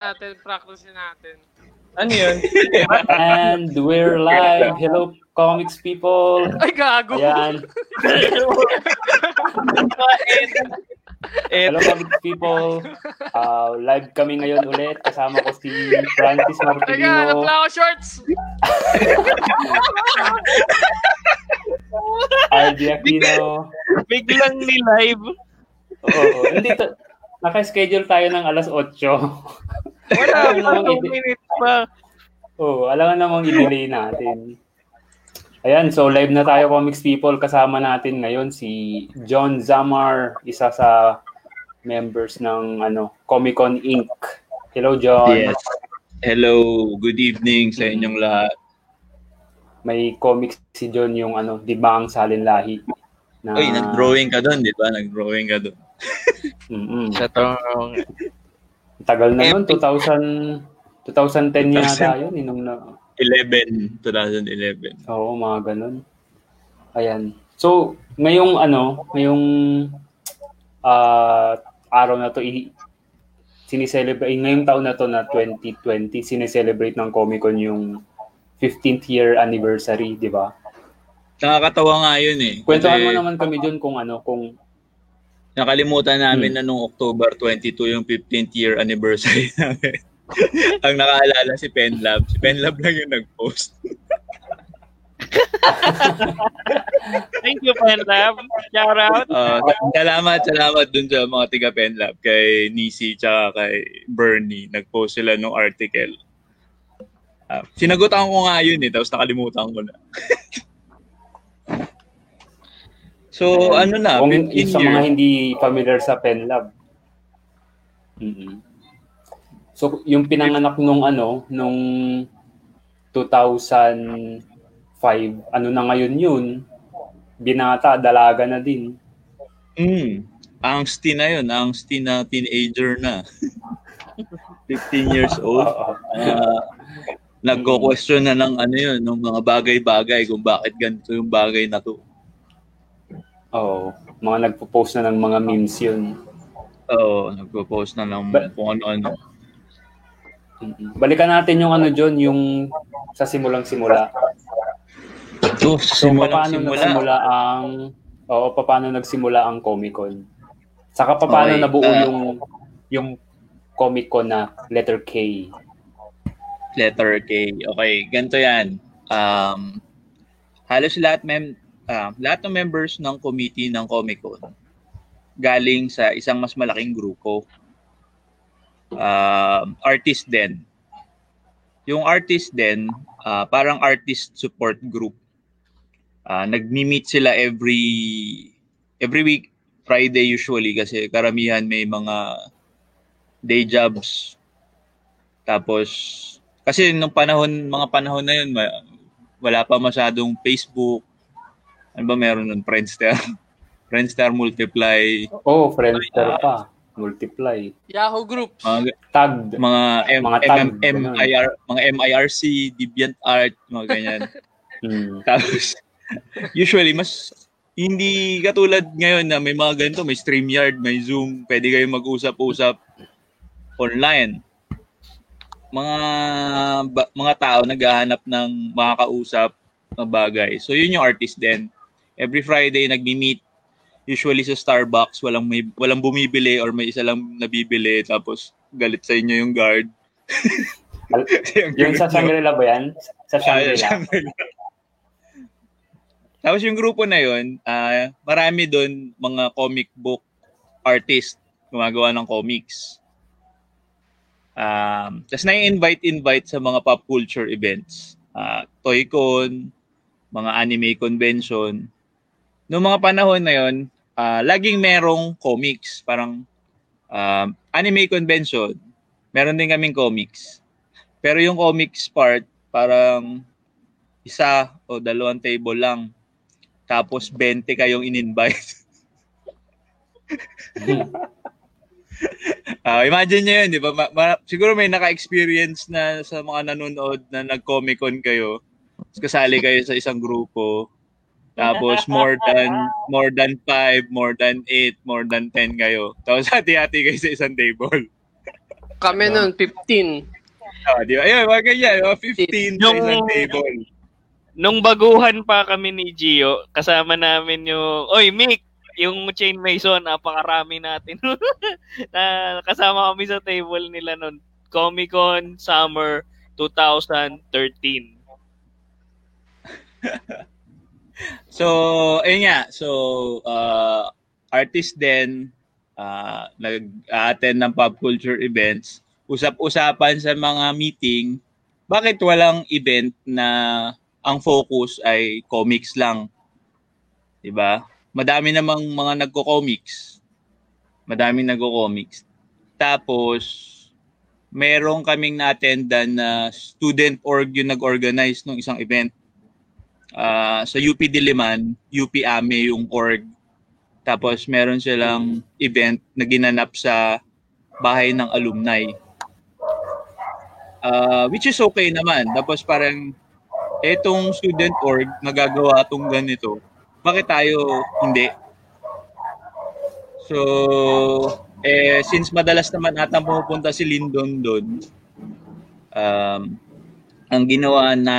natin, practice natin. Ano yun? And we're live. Hello, comics people. Ay, gago. Ayan. Hello, comics people. Uh, live kami ngayon ulit. Kasama ko si Francis Ay, hanap lang ako shorts. RD Aquino. Biglang ni-live. Oo. Hindi to, naka-schedule tayo ng alas 8. Wala Alam pa, namang 2 i- minutes pa. Oo, alam namang i-delay natin. Ayan, so live na tayo comics people. Kasama natin ngayon si John Zamar, isa sa members ng ano Comic Con Inc. Hello John. Yes. Hello, good evening sa inyong lahat. May comics si John yung ano, Di ba ang Salin Lahi? Na, Uy, nag-drawing ka doon, di ba? Nag-drawing ka doon. Mm-mm. Sa tong... Tagal na nun, Epic. 2000, 2010 yata yun. Inong na, 11, 2011. Oo, mga ganun. Ayan. So, ngayong ano, ngayong ah, araw na to, i- sineselebrate, ngayong taon na to na 2020, sineselebrate ng Comic Con yung 15th year anniversary, di ba? Nakakatawa nga yun eh. Kwentuhan mo naman kami dun kung ano, kung Nakalimutan namin Hmm. na nung October 22 yung 15th year anniversary namin. Ang nakaalala si Penlab. Si Penlab lang yung nag-post. Thank you, Penlab. Shout out. Uh, salamat, salamat dun sa mga tiga Penlab. Kay Nisi tsaka kay Bernie. Nag-post sila nung article. Uh, sinagutan ko nga yun eh, tapos nakalimutan ko na. so, ano na, kung 15 sa mga years. hindi familiar sa PenLab. mm So, yung pinanganak nung ano, nung 2005, ano na ngayon yun, binata, dalaga na din. Mm. Angsty na yun. Angsty na teenager na. 15 years old. Uh, nagko-question na ng ano yun, ng mga bagay-bagay kung bakit ganito yung bagay na to. Oo. Mga nagpo-post na ng mga memes yun. Oo, nagpo-post na ng Ba- kung ano-ano. Balikan natin yung ano John, yung sa simulang simula. So, So, simulang paano simula. nagsimula ang Oo, paano nagsimula ang Comic Con? Saka paano Okay, nabuo ah, yung yung Comic Con na letter K? Letter K. Okay, ganito yan. Um, halos lahat, mem ah, lahat ng members ng committee ng Comic Con galing sa isang mas malaking grupo. Um, artist din. Yung artist din, ah, parang artist support group. Ah, nagmi-meet sila every every week Friday usually kasi karamihan may mga day jobs. Tapos kasi nung panahon, mga panahon na yun, wala pa masyadong Facebook. Ano ba meron nun? Friendster. Friendster Multiply. Oh, Friendster pa. Multiply. Yahoo Group. Mga, Tagged. mga, M, Mga M, tag, M, ganun. MIR, mga MIRC, DeviantArt, mga ganyan. Hmm. Tapos, usually, mas hindi katulad ngayon na may mga ganito, may StreamYard, may Zoom, pwede kayo mag-usap-usap online. Mga ba- mga tao naghahanap ng makakausap na bagay. So, yun yung artist din. Every Friday, nagmi-meet usually sa Starbucks, walang may walang bumibili or may isa lang nabibili tapos galit sa inyo yung guard. Ang Yung sa Shangri-La ba yan? Sa Ah, Shangri-La? Tapos yung grupo na yun, ah, marami doon mga comic book artist gumagawa ng comics. Um, tapos na-invite-invite sa mga pop culture events. Uh, Toy-Con, mga anime convention. Noong mga panahon na yun, ah, laging merong comics. Parang um, anime convention, meron din kaming comics. Pero yung comics part, parang isa o dalawang table lang. Tapos 20 kayong in-invite. Ah, imagine nyo yun, di ba? Ma- ma- siguro may naka-experience na sa mga nanonood na nag-Comic Con kayo. Kasali kayo sa isang grupo. Tapos more than more than 5, more than 8, more than 10 kayo. Tapos hati-hati kayo sa isang table. Kami nun, 15. Oh, di ba? Ayun, mga ganyan. Mga 15 Yung- sa isang table. Nung baguhan pa kami ni Gio, kasama namin yung, oy Mick, yung chain mason, napakarami natin. na kasama kami sa table nila nun. Comic Con Summer 2013. So, ayun nga. So, uh, artist din, uh, nag-attend ng pop culture events. Usap-usapan sa mga meeting, bakit walang event na ang focus ay comics lang? 'Di ba? Madami namang mga nagko-comics. Madami nagko-comics. Tapos, merong kaming na-attendan na student org yung nag-organize ng isang event. Ah, sa UP Diliman, UP AME yung org. Tapos meron silang event na ginanap sa bahay ng alumni. Ah, which is okay naman. Tapos parang etong student org nagagawa tong ganito. Bakit tayo hindi? So, eh, since madalas naman ata pumupunta si Lindon doon, um, ang ginawa na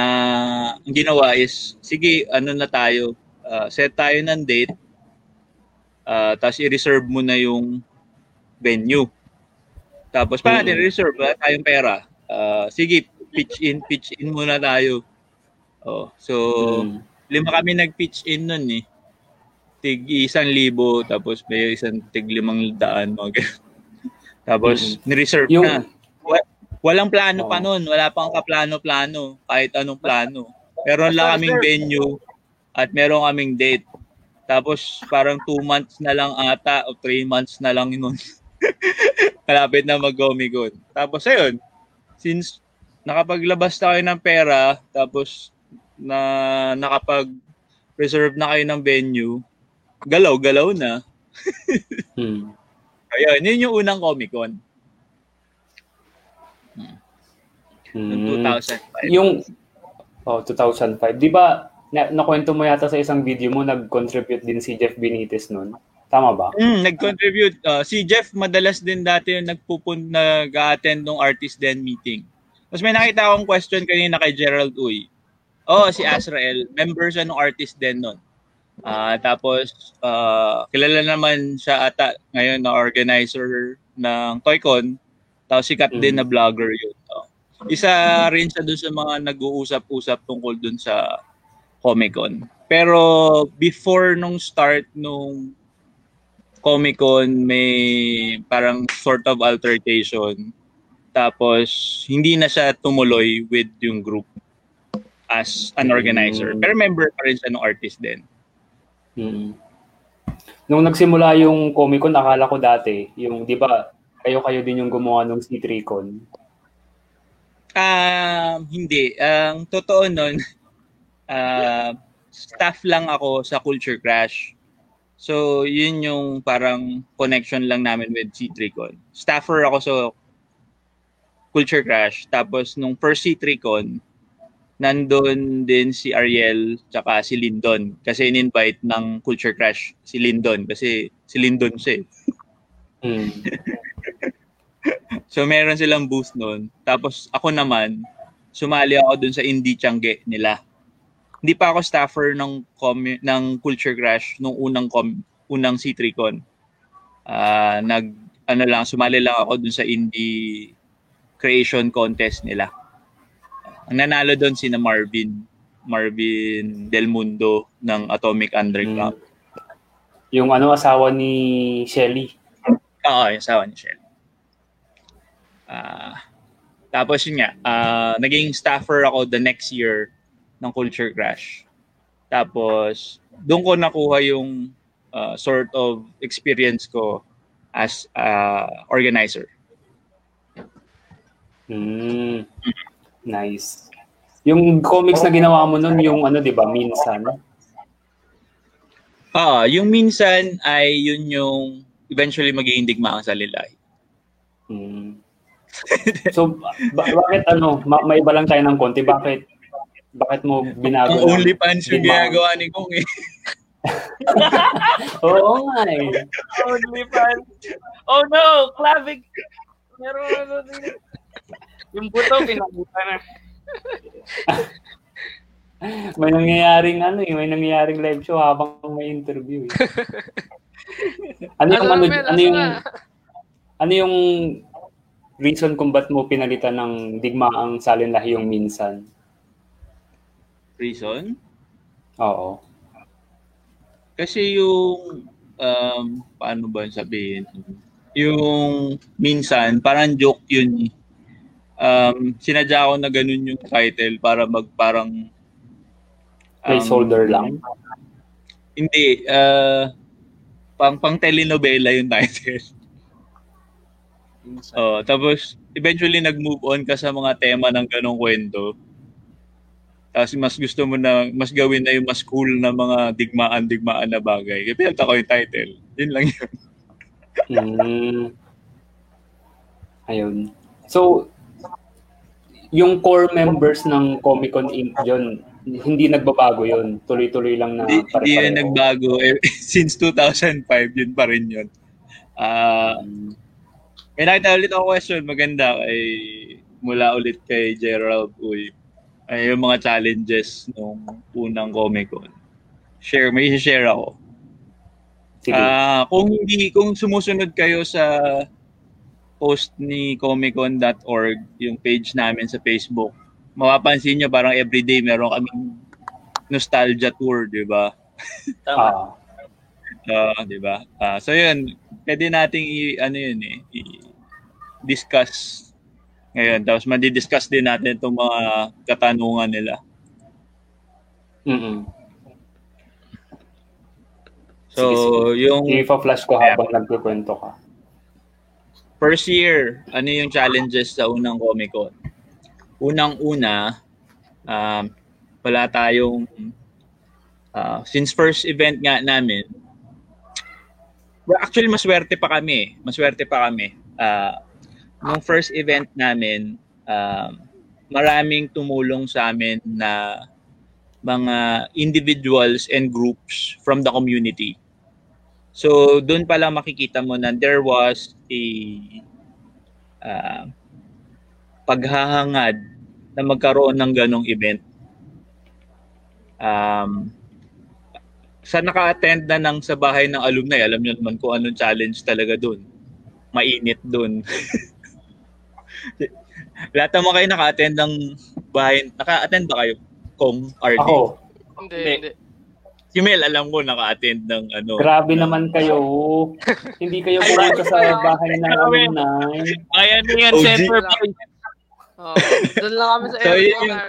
ang ginawa is sige ano na tayo uh, set tayo ng date uh, tapos i-reserve mo na yung venue. Tapos pa natin Mm. reserve wala tayong pera. Uh, sige pitch in pitch in muna tayo. Oh so Mm. lima kami nag-pitch in nun eh. Tig isang libo tapos may isang tig limang daan mga ganun. tapos ni-reserve Yung- na Walang plano pa nun. Wala pang kaplano-plano. Kahit anong plano. Meron lang kaming venue at meron kaming date. Tapos parang two months na lang ata o three months na lang yun. Malapit na mag-Omicron. Tapos ayun, since nakapaglabas na kayo ng pera, tapos na nakapag-reserve na kayo ng venue, galaw-galaw na. Mm. Ayun, yun yung unang Comic-Con. Noong Mm. 2005. Yung oh, 2005. 'Di ba na, nakwento mo yata sa isang video mo nag-contribute din si Jeff Benitez noon? Tama ba? Mm, nag-contribute. Uh, si Jeff madalas din dati yung nagpupun nag-attend ng artist den meeting. Tapos may nakita akong question kanina kay Gerald Uy. Oh, si Azrael, member siya ng artist den nun. Ah, tapos ah, kilala naman siya ata ngayon na organizer ng Toycon. Tapos sikat din Mm. na vlogger yun. Isa rin siya dun sa mga nag-uusap-usap tungkol dun sa Comic Con. Pero before nung start nung Comic Con, may parang sort of altercation. Tapos, hindi na siya tumuloy with yung group as an organizer. Mm. Pero member pa rin siya ng artist din. Mm. Nung nagsimula yung Comic Con, akala ko dati, yung 'di ba, kayo-kayo din yung gumawa ng C3Con. Um, hindi. Ang totoo nun, ah, staff lang ako sa Culture Crash. So, yun yung parang connection lang namin with C3Con. Staffer ako sa Culture Crash. Tapos, nung first C3Con, nandun din si Ariel tsaka si Lindon. Kasi in-invite ng Culture Crash si Lindon. Kasi si Lindon siya eh. Mm. So meron silang booth noon. Tapos ako naman, sumali ako dun sa Indie Tiangge nila. Hindi pa ako staffer ng com- ng Culture Crash nung unang com- unang C3Con. Ah, nag ano lang sumali lang ako dun sa indie creation contest nila. Ang nanalo doon si na Marvin Marvin Del Mundo ng Atomic Underground. Yung ano asawa ni Shelly. Oo, yung asawa ni Shell. Ah, tapos yun nga, ah, naging staffer ako the next year ng Culture Crash. Tapos, doon ko nakuha yung ah, sort of experience ko as ah, organizer. Mm. Nice. Yung comics na ginawa mo nun, yung ano, di ba, minsan. Ah, yung minsan ay yun yung eventually magiging digmaan sa lilahi. Mm. So, ba- bakit ano, ma- may iba lang tayo ng konti, bakit bakit mo binago? Ang ng- only pants yung ginagawa ni Kong eh. Oo nga eh. Only fans. Oh no, clavig Meron ano din. Yung buto, pinabuta na. May nangyayaring ano eh, may nangyayaring live show habang may interview eh. ano yung ano, ano asa yung ano yung reason kung ba't mo pinalitan ng digmaang salin lahi yung minsan? Reason? Oo. Kasi yung, um, paano ba sabihin? Yung minsan, parang joke yun. eh. Um, sinadya ko na ganun yung title para mag parang um, Placeholder lang. Hindi, uh, pang pang telenovela yung title. Oh, tapos eventually nag-move on ka sa mga tema ng ganong kwento. Tapos mas gusto mo na, mas gawin na yung mas cool na mga digmaan-digmaan na bagay. Kaya pinalta ko yung title. Yun lang yun. Mm. Ayun. So, yung core members ng Comic Con Inc. Yun, hindi nagbabago yun. Tuloy-tuloy lang na Hindi, hindi yun nagbago. Eh, since 2005, yun pa rin yun. Ah, Mm. May nakita ulit ako question. Maganda kay, mula ulit kay Gerald Uy. Ay, yung mga challenges nung unang Comic Con. Share, may share ako. Ah, kung hindi kung sumusunod kayo sa post ni comiccon.org, yung page namin sa Facebook, mapapansin nyo parang everyday meron kaming nostalgia tour, di ba? Ah. Ah, di ba? Ah, so yun, pwede nating i ano yun eh, i-discuss ngayon. Tapos madi-discuss din natin itong mga katanungan nila. Mm-mm. So, Sige, sige. yung I-flash ko habang nagkukwento ka. first year, ano yung challenges sa unang Comic Con? Unang-una, um, wala tayong, uh, since first event nga namin, well, actually maswerte pa kami. Maswerte pa kami. Uh, nung first event namin, um, maraming tumulong sa amin na mga individuals and groups from the community. So, doon pa lang makikita mo na there was a uh, paghahangad na magkaroon ng ganong event. Um, sa naka-attend na ng sa bahay ng alumni, alam niyo naman kung anong challenge talaga doon. Mainit doon. Lahat naman kayo naka-attend ng bahay. Naka-attend ba kayo? Kong RD? Ako, Hindi, Hindi. hindi. Si Mel, alam ko, naka-attend ng ano. grabe naman kayo. Hindi kayo pumunta sa bahay ng alumni. Ayan yan, center point. Oh, doon lang kami sa So, aircon. yung- na-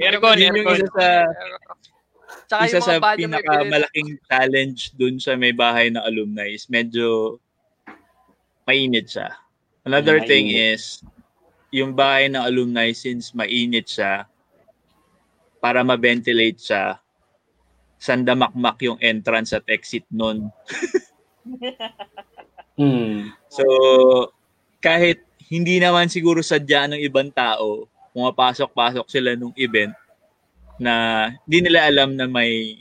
Aircon, Yun yung aircon. isa sa Tsaka isa yung sa pinakamalaking challenge dun sa may bahay na alumni is medyo mainit siya. Another Mainit. thing is, yung bahay ng alumni, since mainit siya, para ma-ventilate siya, sandamakmak yung entrance at exit nun. Hmm. So, kahit hindi naman siguro sadya ng ibang tao, pumapasok-pasok sila nung event na hindi nila alam na may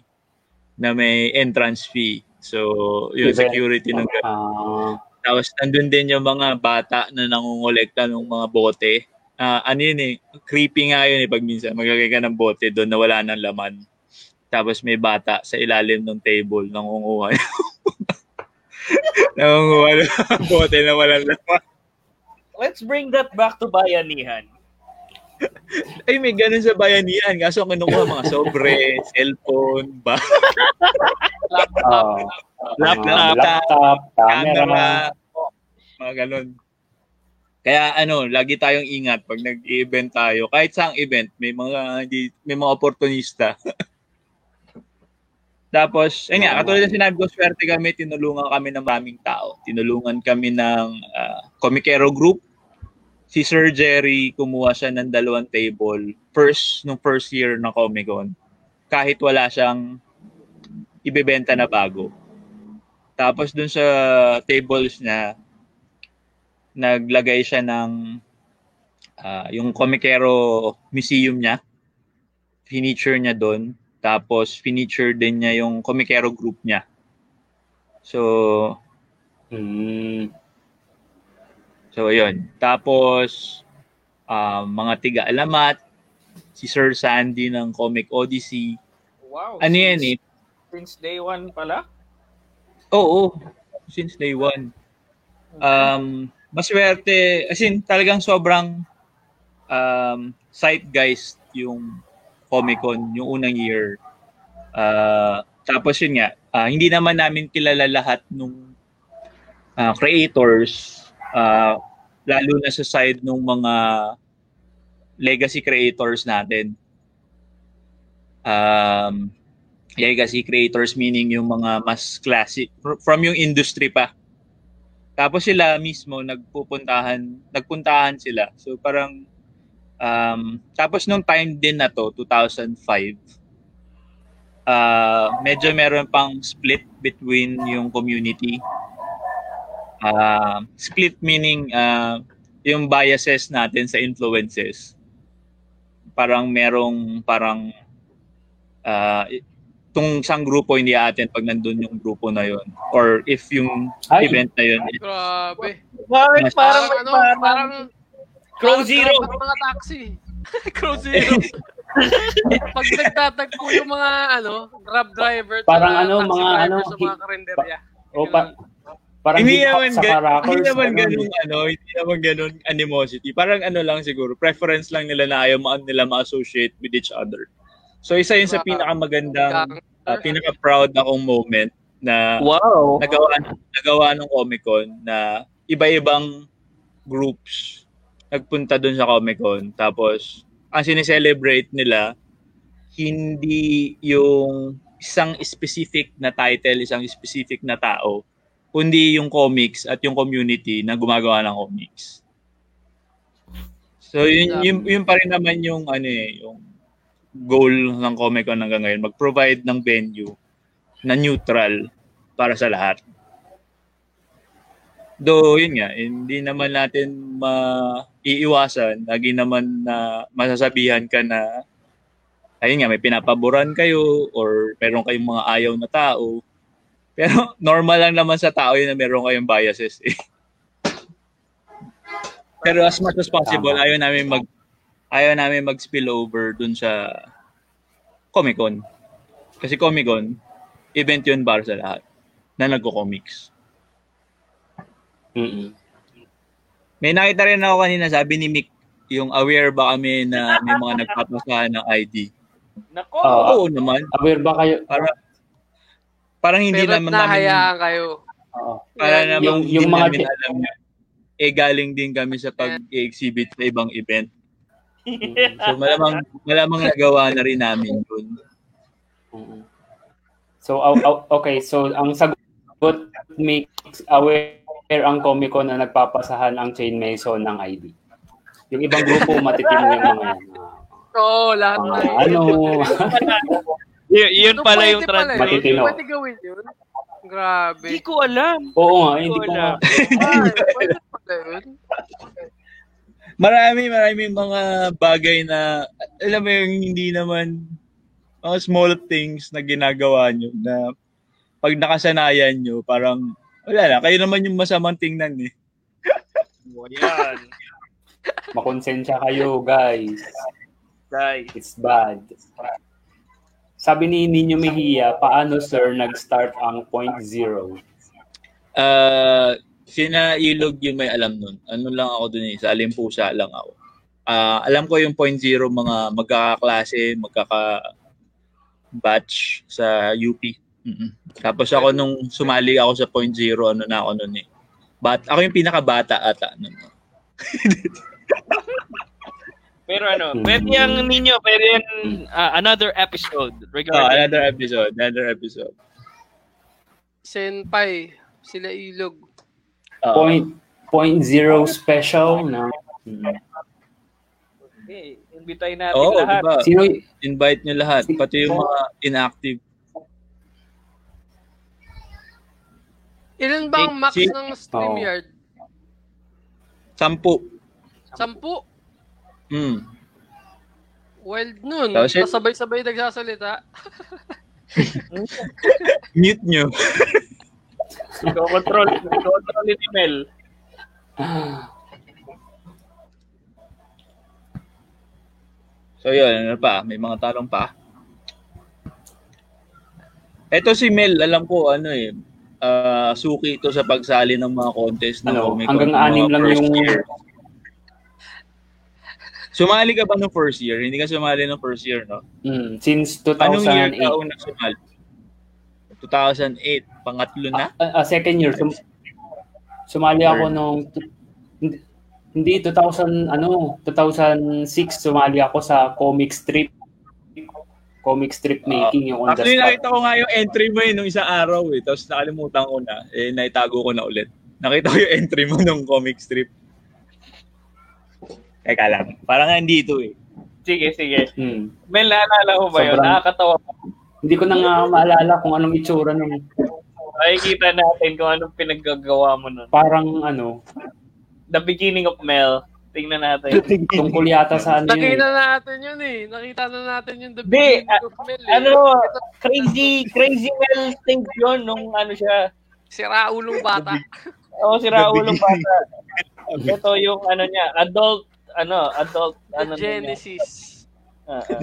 na may entrance fee. So, yung Event. security ng Ah, Tapos nandun din yung mga bata na nangungolekta ng mga bote. Ah, ano yun eh, creepy nga yun eh pag minsan maglagay ka ng bote doon na wala ng laman. Tapos may bata sa ilalim ng table nangunguha. nangunguha ng bote na walang laman. Let's bring that back to bayanihan. Ay, may ganun sa bayanihan. Kaso ang kinukuha mga sobre, cellphone, ba, ah, laptop, mga laptop, camera. camera, mga ganun. Kaya ano, lagi tayong ingat pag nag-event tayo. Kahit saang event, may mga hindi, may mga oportunista. Tapos, ayun nga, katulad ng sinabi ko, swerte kami, tinulungan kami ng maraming tao. Tinulungan kami ng ah, Comicero Group. Si Sir Jerry, kumuha siya ng dalawang table first, nung first year ng Comic Con. Kahit wala siyang ibebenta na bago. Tapos dun sa tables niya, naglagay siya ng ah, yung Comicero Museum niya. Finiture niya doon. Tapos finiture din niya yung Comicero group niya. So, Hmm. So, yun. Tapos, ah, mga tiga-alamat, si Sir Sandy ng Comic Odyssey. Wow. Ano yan eh? Since day one pala? Oo, since day one. Um, maswerte, as in, talagang sobrang um, zeitgeist yung Comic-Con, yung unang year. Ah, tapos yun nga, ah, hindi naman namin kilala lahat nung ah, creators, ah, lalo na sa side ng mga legacy creators natin. Um, legacy creators meaning yung mga mas classic fr- from yung industry pa. Tapos sila mismo nagpupuntahan, nagpuntahan sila. So parang um, tapos nung time din na to, 2005, uh, medyo meron pang split between yung community. Uh, split meaning uh, yung biases natin sa influences. Parang merong parang uh, itong isang grupo hindi atin pag nandun yung grupo na yon or if yung Ay. event na yun Grabe. Bakit Mas- parang, Parang, ano, parang, parang, Crow parang Zero. grab ng mga taxi. Crow Zero. Pag nagtatagpo yung mga ano, grab driver Parang ano, mga ano, sa mga karinderya. O pa, parang hindi naman sa Caracas. hindi naman ganun. ano hindi naman ganun animosity parang ano lang siguro preference lang nila na ayaw ma- nila ma-associate with each other so isa yun sa pinakamagandang uh, pinaka-proud akong moment na wow. nagawa nagawa ng Comic Con na iba-ibang groups nagpunta doon sa Comic Con tapos ang sineselebrate nila hindi yung isang specific na title, isang specific na tao, kundi yung comics at yung community na gumagawa ng comics. So yun, yun, yun pa rin naman yung ano eh, yung goal ng Comic Con hanggang ngayon, mag-provide ng venue na neutral para sa lahat. Though, yun nga, hindi naman natin maiiwasan. Lagi naman na masasabihan ka na, ayun nga, may pinapaboran kayo or meron kayong mga ayaw na tao. Pero normal lang naman sa tao yun na meron kayong biases eh. Pero as much as possible, Tama. ayaw namin mag ayaw namin mag-spill over dun sa Comic Con. Kasi Comic Con, event yun para sa lahat na nagko-comics. Mm-mm. May nakita rin ako kanina, sabi ni Mick, yung aware ba kami na may mga nagpapasahan ng ID? Nako. Oo. Oo naman. Aware ba kayo? Para, parang hindi Pero naman namin, nahayaan kayo. Oo. para Yan, naman yung- hindi yung mga namin alam yun. Eh, galing din kami sa pag-exhibit sa ibang event. So, malamang, malamang nagawa na rin namin yun. So, okay. So, ang sagot makes aware ang Comic Con na nagpapasahan ang Chain Mason ng ID. Yung ibang grupo, matitino yung mga yan. Oo, lahat Ah, na. mga ano, Y- yun So, pala pwede yung pala yun. Matitino. Pwede gawin yun. Grabe. Hindi ko alam. oo nga, hindi ko. Ay, pwede pala yun. Marami, marami mga bagay na, alam mo yung hindi naman, mga small things na ginagawa nyo na pag nakasanayan nyo, parang, wala na, kayo naman yung masamang tingnan eh. Yan. Makonsensya kayo, guys. Guys. It's bad. Sabi ni Ninyo Mejia, paano sir nag-start ang point zero? Ah, sina Ilog yung may alam nun. Ano lang ako dun eh, sa Alimpusa lang ako. Ah, alam ko yung point zero mga magkakaklase, magkaka-batch sa UP. Mm-mm. Tapos ako nung sumali ako sa point zero, ano na ako nun eh. But ako yung pinakabata ata nun. Pero ano, Hmm. pwede yung ninyo, pwede yan ah, another episode Oh, regarding another episode, another episode. Senpai, sila ilog. Oo. Point point zero special na Mm. Okay, invitayin natin Oo, lahat. diba? Sino Invite nyo lahat, pati yung mga inactive. Ilan ba ang max ng StreamYard? Sampu. Sampu? Mm. Wild nun. So, sabay-sabay nagsasalita. Mute nyo. Ikaw control. Ikaw control ni Mel. So yun, ano pa? May mga tanong pa? Ito si Mel, alam ko ano eh, uh, suki ito sa pagsali ng mga contest. Ano, no? hanggang anim lang yung year. Sumali ka ba nung first year? Hindi ka sumali nung first year, no? mm, since Anong year 2008. ka unang sumali? 2008, pangatlo na? Ah, ah, second year sum- sumali ako nung hindi, hindi 2000 ano 2006 sumali ako sa comic strip comic strip making yung on the Actually, nakita ko nga yung entry mo eh, nung isang araw eh. Tapos nakalimutan ko na. Eh, naitago ko na ulit. Nakita ko yung entry mo nung comic strip. Teka lang. Parang nga dito eh. Sige, sige. Hmm. Mel, naalala mo ba yun? Sobrang- Nakakatawa. Hindi ko na nga maalala kung anong itsura nung Makikita natin kung anong pinaggagawa mo nun. parang ano The beginning of Mel. Tingnan natin. tungkol yata sa ano yun. Nakita eh. natin yun eh. Nakita na natin yung the Di, beginning a- of Mel eh. ano, crazy, crazy Mel thing yun nung ano siya. Si Raulong bata. Oo, si Raulong bata. Ito yung ano niya, adult, ano, adult, ano The na niya. Genesis. Ah.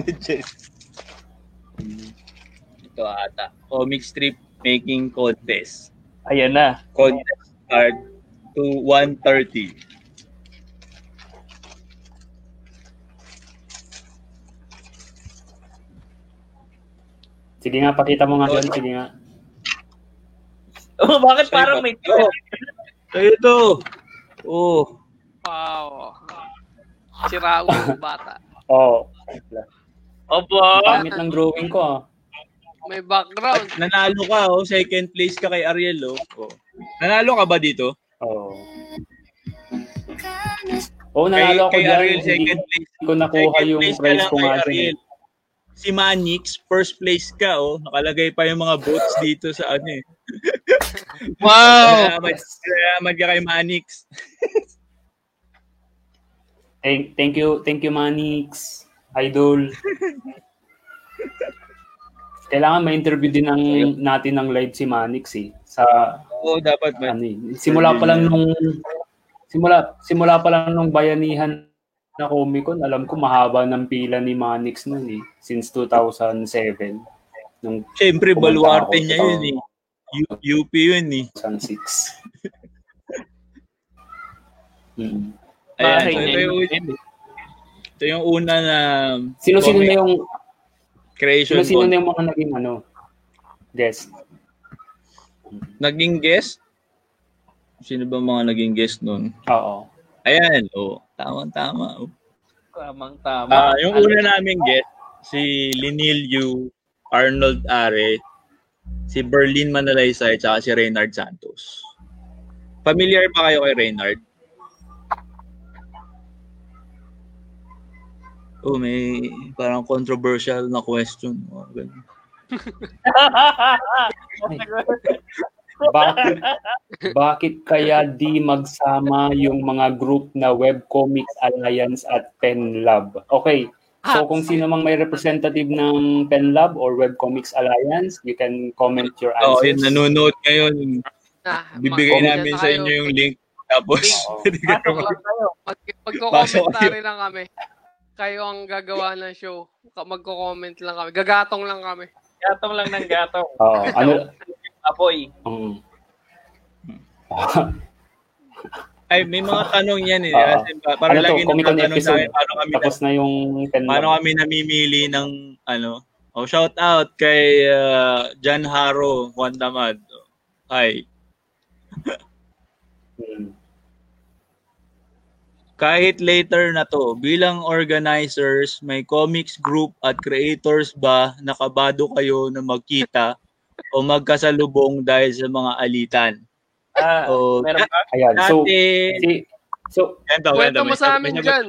Ito ata. Comic strip making contest. Ayan na. Contest start to 1.30. Sige nga, pakita mo nga yun. Sige nga. Oh, bakit parang may Ito. Sa'yo to. Oh. Wow. Si Raulong bata. Oh, Opo. pangit ng drawing ko ah. May background. Nanalo ka oh. Second place ka kay Ariel oh. oh. Nanalo ka ba dito? Oh. Oh, nanalo ako kay dyan. Ariel, second place. ko nakuha Second yung place prize ko kay nga. Ariel. Si Manix, first place ka oh. Nakalagay pa yung mga votes dito sa ano eh. Wow! Salamat, salamat ka kay Manix. Thank, thank you, thank you Manix, Idol. Kailangan ma-interview din ng, natin ng live si Manix eh. Sa, Oo, dapat man. ano eh. Simula pa lang nung, simula, simula pa lang nung bayanihan na Comic Con, alam ko mahaba ng pila ni Manix nun eh. Since 2007. Nung Siyempre, baluarte niya yun eh. U- UP yun eh. 2006. Mm. Ayan, Bahay so ito, yung, ito yung una na Sino-sino na yung, creation sino-sino na yung mga naging ano, guest? naging guest. Sino ba mga naging guest nun? Oo. Ayan, oh, tama-tama. Oh. Tamang tama. Ah, yung una naming guest, si Linil Yu, Arnold Are, si Berlin Manalaysay, at si Reynard Santos. Familiar pa kayo kay Reynard? Oh, may parang controversial na question. Oh, ganun. Bakit, bakit kaya di magsama yung mga group na Webcomics Alliance at PenLab? Okay, so kung sino mang may representative ng PenLab or Webcomics Alliance, you can comment your Oh, answers. yun, nanonood ngayon. Ah, Bibigay namin sa inyo yung link. Tapos, hindi ka kayo. Mag, Pasok magko-commentary lang kami. Kayo ang gagawa ng show. Magko-comment lang kami. Gagatong lang kami. Gatong lang ng gatong. Oo, ano, Apoy. um, ay, may mga tanong yan eh. Ah. Kasi pa- parang Ano to, lagi Con nagtatanong sa episode. akin, paano kami, tapos na yung PenLab. paano kami namimili ng, ano, oh, shout out kay uh, John Haro, Juan Damad. Hi. Hmm. Kahit later na to, bilang organizers, may comics group at creators ba nakabado kayo na magkita o magkasalubong dahil sa mga alitan? Ah, O, meron ba? Ayan, so, dati, si, so, ganito, Kwento mo sa sagot- amin may sagot- dyan.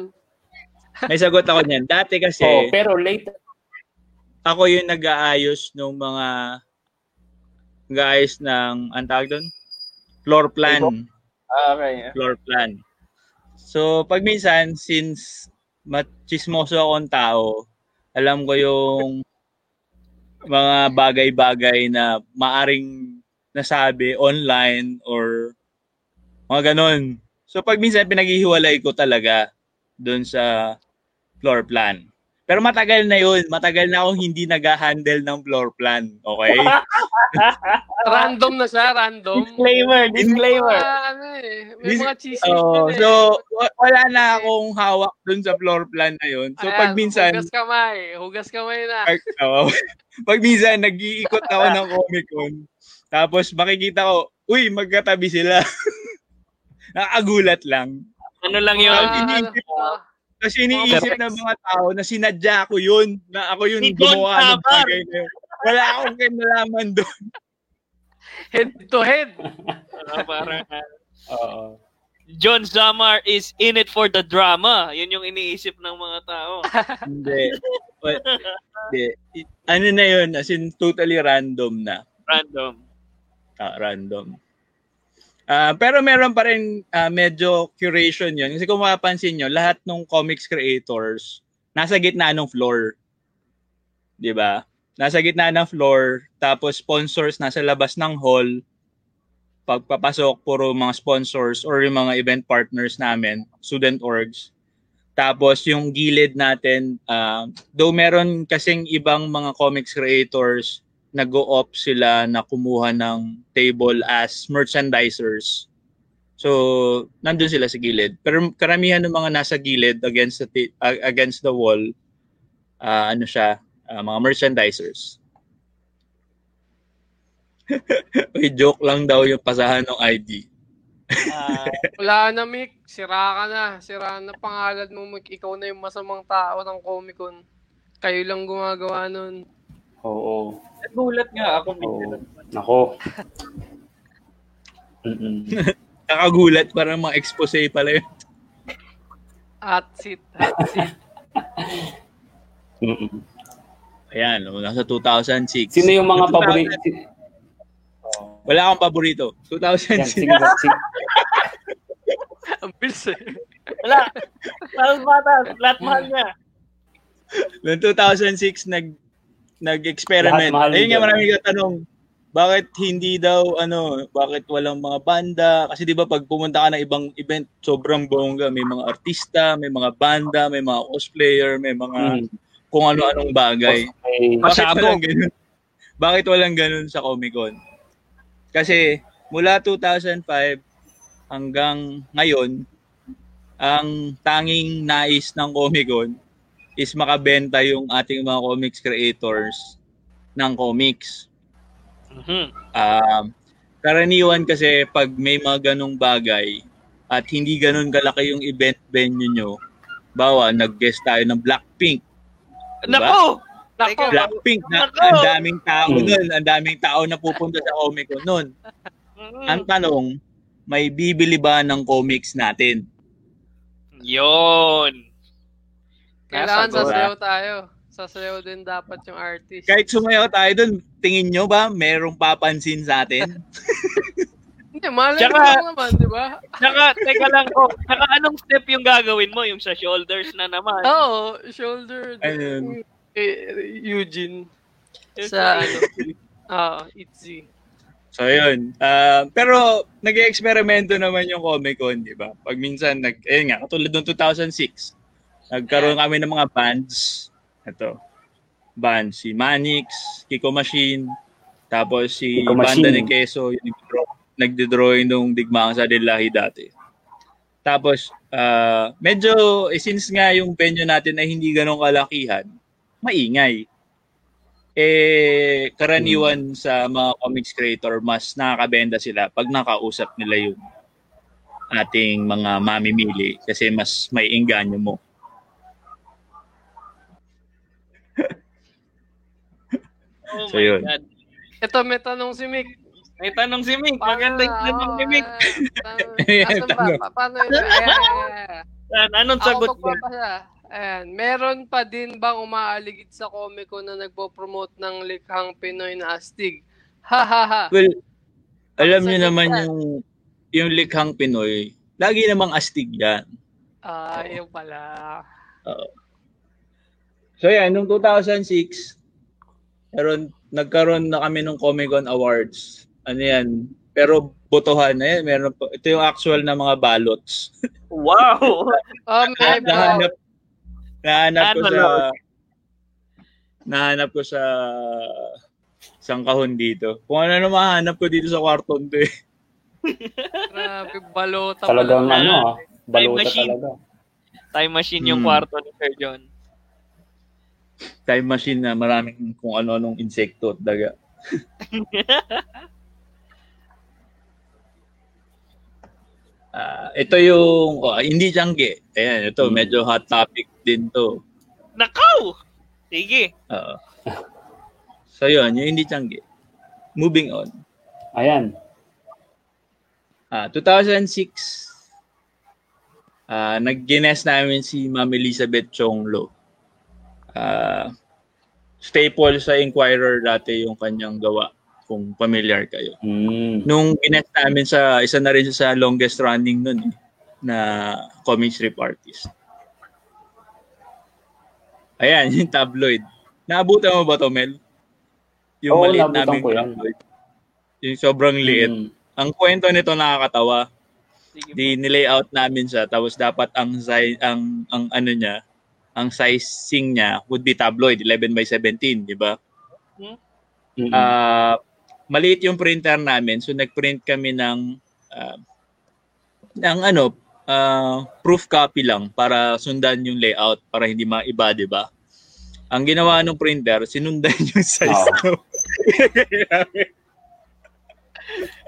May sagot ako niyan. Dati kasi, oh, pero later, ako yung nag-aayos ng mga nag-aayos ng, ang tawag doon? Floor plan. Ah, okay. Floor plan. So, pag minsan, since machismoso akong tao, alam ko yung mga bagay-bagay na maaring nasabi online or mga ganon. So, pag minsan, pinaghihiwalay ko talaga doon sa floor plan. Pero matagal na yun. Matagal na akong hindi nag-handle ng floor plan. Okay? Random na siya, random. Disclaimer, disclaimer. Mga, ano eh, may Dis- mga cheese Oh, eh. so, wa- wala na akong hawak dun sa floor plan na yun. So, Ayan, pag minsan, Hugas kamay. Hugas kamay na. pag, oo. pag minsan, nag-iikot ako ng Comic Con, tapos makikita ko, uy, magkatabi sila. Nakagulat lang. Ano lang yun? Ah, ah, Kasi iniisip ng mga tao na sinadya ko yun, na ako John gumawa ng bagay na yun. Wala akong kinalaman doon. head to head. Parang, ah, Oo. John Zamar is in it for the drama. Yun yung iniisip ng mga tao. Hindi. But, hindi. Ano na yun, as in totally random na. Random. Ah, random. Ah, pero meron pa rin ah, medyo curation yun. Kasi kung mapapansin nyo, lahat ng comics creators, nasa gitna ng floor. Ba? Nasa gitna ng floor, tapos sponsors nasa labas ng hall. Pagpapasok, puro mga sponsors or yung mga event partners namin, student orgs. Tapos yung gilid natin, ah, though meron kasing ibang mga comics creators nag-go-off sila na kumuha ng table as merchandisers. So, nandun sila sa gilid. Pero karamihan ng mga nasa gilid against the uh, against the wall, ah, ano siya, ah, mga merchandisers. Uy, joke lang daw yung pasahan ng ID. Ah, Wala na, Mick. Sira ka na. Sira na pangalan mo, Mick. Ikaw na yung masamang tao ng Comic Con. Kayo lang gumagawa nun. Oo. nagulat nga ako. Oo. Nako. Nakagulat, parang mga expose pala yun. Hot seat, hot seat. Mm-mm. Ayan, oh, nasa 2006. Sino yung mga 2000 paborito? Wala akong paborito. Yan, 2006. sige, sige. Ang bilis eh. Wala. Lahat bata. Lahat mahal niya. Noong 2006, nag, nag-experiment. Lahat Ayun nga, maraming katanong, bakit hindi daw, ano, bakit walang mga banda? Kasi di ba pag pumunta ka ng ibang event, sobrang bongga. May mga artista, may mga banda, may mga cosplayer, may mga Mm. kung ano-anong bagay. Okay. Bakit walang ganun? Bakit walang ganun sa Comic Con? Kasi mula 2005 hanggang ngayon, ang tanging nais ng Comic Con is makabenta yung ating mga comics creators ng comics. Mhm. Um, karaniwan kasi pag may mga ganong bagay at hindi ganon kalaki yung event venue nyo, bawa nag-guest tayo ng Blackpink. Diba? Nako! Nako. Blackpink na Nako! ang daming tao Hmm. nun, ang daming tao na pupunta sa Comic Con nun. Mhm. Ang tanong, may bibili ba ng comics natin? Yun. Kailangan sasayaw tayo. Sasayaw din dapat yung artist. Kahit sumayaw tayo dun, tingin nyo ba merong papansin sa atin? Hindi, malay Tsaka- mo lang naman, di ba? Tsaka, teka lang ko. Tsaka anong step yung gagawin mo? Yung sa shoulders na naman. Oo, shoulder. Ayun. Eh, Eugene. Sa ano. Oo, Itzy. So yun. Ah, pero nag-eksperimento naman yung Comic Con, di ba? Pag minsan, nag, ayun nga, katulad noong 2006, nagkaroon kami ng mga bands. Ito. Bands. Si Manix, Kiko Machine, tapos si Kiko Banda Machine. ni Queso, yung nagdodrawing nung Digmaan sa Dilahi dati. Tapos, ah, medyo, eh, since nga yung venue natin ay hindi ganong kalakihan, maingay. Eh, karaniwan sa mga comics creator, mas nakakabenda sila pag nakausap nila yung ating mga mamimili kasi mas may inganyo mo. Oh So, my yun. God. Ito, may tanong si Mick. May tanong si Mick. Maganda yung tanong ni Mick. Asan ba? Paano yun? Ayan, ayan, ayan. Yan, Anong sagot magpapasa. Ayan. Meron pa din bang umaaligid sa Comic Con na nagpo-promote ng likhang Pinoy na astig? Ha ha ha. Well, alam niyo naman yan. yung yung likhang Pinoy, lagi namang astig yan. Ah, yun pala. So yan, nung 2006, meron, nagkaroon na kami ng Comic Con Awards. Ano yan? Pero botohan na yan. Meron pa, ito yung actual na mga ballots. Wow! Oh, may nahanap, nahanap ko sa Analog. nahanap ko sa isang kahon dito. Kung ano na mahanap ko dito sa kwarton to eh. Grabe, balota Talagang pala. ano ah. Balota machine. talaga. Time machine yung Hmm. kwarto ni Sir John. Time machine na maraming kung ano-anong insekto at daga. Ah, ito yung oh, hindi tiyangge. Ayan, ito Hmm. medyo hot topic din to. Nakaw! Sige. Oo. so yun, yung hindi tiyangge. Moving on. Ayan. Ah, 2006 ah nag-guest namin si Ma'am Elizabeth Chonglo. Ah, staple sa Inquirer dati yung kanyang gawa kung familiar kayo. Mm. Nung ginet namin sa isa na rin sa longest running nun eh, na comic strip artist. Ayan, yung tabloid. Naabutan mo ba to, Mel? Yung Oo, maliit namin ko yan. tabloid. Yung sobrang liit. Mm. Ang kwento nito nakakatawa. Sige Di nilayout namin siya tapos dapat ang ang ang ano niya, ang sizing niya would be tabloid 11 by 17, di ba? Mm. Ah, maliit yung printer namin so nagprint kami ng ah, ng ano, ah, proof copy lang para sundan yung layout para hindi maiba, di ba? Ang ginawa ng printer, sinundan yung size Oo. ko.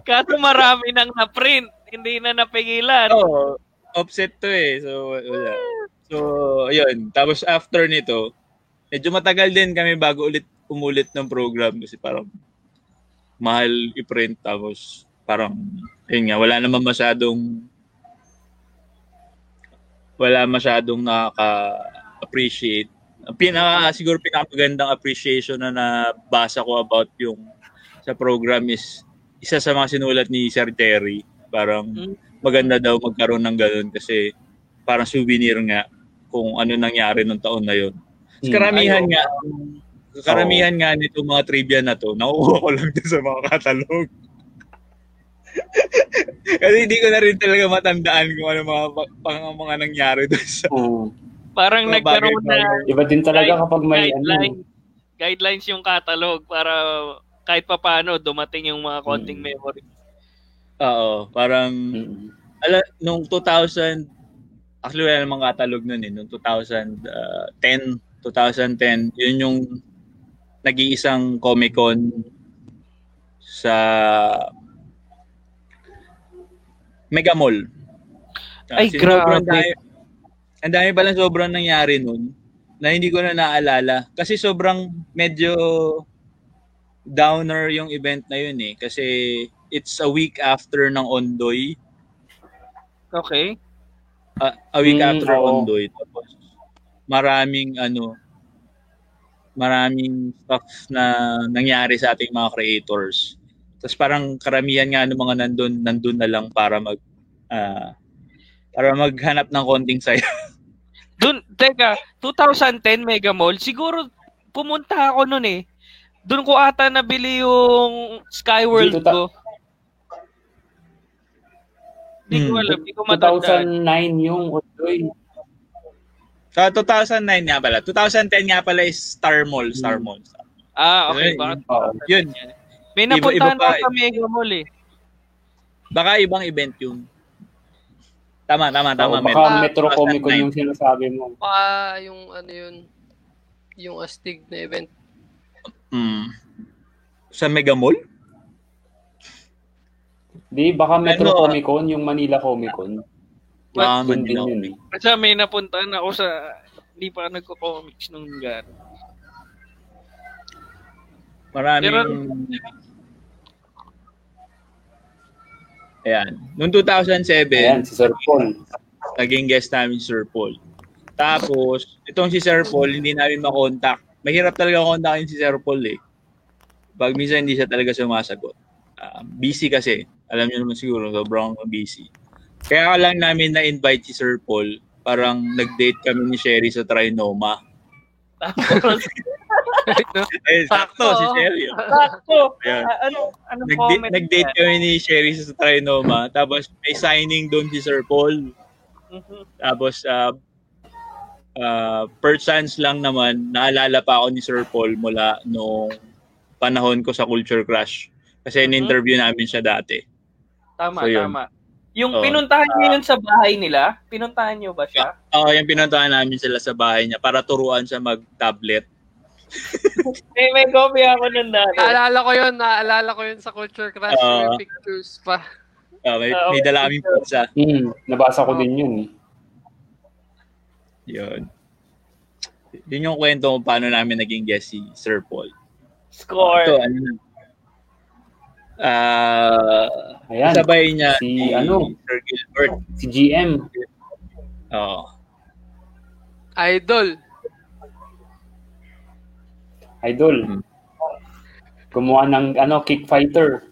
Kaso marami nang na-print. Hindi na napigilan. Oo, offset to eh. So, wala. So, yun. Tapos after nito, medyo matagal din kami bago ulit umulit ng program kasi parang mahal i-print tapos parang yun nga, wala naman masyadong wala masyadong nakaka-appreciate. Pinaka, siguro pinakamagandang appreciation na nabasa ko about yung sa program is isa sa mga sinulat ni Sir Terry. Parang Hmm. maganda daw magkaroon ng ganun kasi parang souvenir nga kung ano nangyari nung taon na yun. Sa Mm. karamihan nga, karamihan nga nito mga trivia na to, nakukuha ko lang din sa mga katalog. kasi hindi ko na rin talaga matandaan kung ano mga, pang, mga nangyari doon sa Mm. Parang mga nagkaroon na. Iba din talaga kapag may ano. guideline, guidelines yung catalog para kahit papano dumating yung mga konting Mm. memory. Oo, parang Mm. ala nung 2000 actually wala namang catalog nun eh nung 2010 2010 yun yung nag-iisang Comic Con sa Mega Mall. Ay, Kasi grabe. dami- Ang dami palang sobrang nangyari nun na hindi ko na naalala. Kasi sobrang medyo downer yung event na yun eh. Kasi it's a week after ng Ondoy. Okay. A, a week Mm, after oo. Ondoy. Tapos maraming ano maraming stuff na nangyari sa ating mga creators. Tapos parang karamihan nga ng mga nandun, nandun na lang para mag ah, para maghanap ng konting saya. Dun, teka, 2010 Mega Mall, siguro pumunta ako nun eh. Doon ko ata nabili yung Skyworld ko. Hindi ko Hmm. alam, hindi ko matandaan. 2009 yung Odoy. Sa 2009 nga pala. 2010 nga pala is Star Mall. Star Hmm. Mall. Ah, okay. Baka, Oo. Yun. may napuntahan iba pa- sa Mega Mall eh. Baka ibang event yun. Tama, tama, tama. Mel. baka Metro 2009. Comic Con yung sinasabi mo. Pa yung ano yun, yung astig na event. Mm. Sa Mega Mall? Di, baka Metro Ano, Comic Con, yung Manila Comic Con. Din Manila yun eh. Kasi may napuntahan ako sa, hindi pa nagko-comics nung gano'n. Maraming... Pero- Ayan. Noong 2007, Ayan, si Sir Paul. naging guest namin si Sir Paul. Tapos, itong si Sir Paul, hindi namin makontak. Mahirap talaga kontakin si Sir Paul eh. Pag minsan hindi siya talaga sumasagot. Ah, busy kasi. Alam niyo naman siguro, sobrang busy. Kaya lang namin na-invite si Sir Paul. Parang nag-date kami ni Sherry sa Trinoma. Tapos, Eh, sakto, si Sherry. sakto. Ayan. Ah, ano, ano nag-date niya? kami ni Sherry sa Trinoma. Tapos may signing doon si Sir Paul. Mhm. Tapos, ah, uh, per chance lang naman, naalala pa ako ni Sir Paul mula nung panahon ko sa Culture Crush. Kasi Mhm. in-interview namin siya dati. Tama, So, yun. tama. Yung Oo. pinuntahan niyo yun sa bahay nila? Pinuntahan niyo ba siya? Oo, yung pinuntahan namin sila sa bahay niya para turuan siya mag-tablet. May, may copy ako nun dati. Naalala ko yun, naalala ko yun sa Culture Crush, Ah. may pictures pa. Uh, may, Ah, may dala kaming pizza. Hmm, nabasa ko din yun eh. Yun. Yun yung kwento kung paano namin naging guest si Sir Paul. Score. Ito, ano na. Ah, Ayan, sabay niya Si ano? Sir Gilbert. si GM. Oo. Idol. Idol. Hmm. Gumawa ng ano, kick fighter.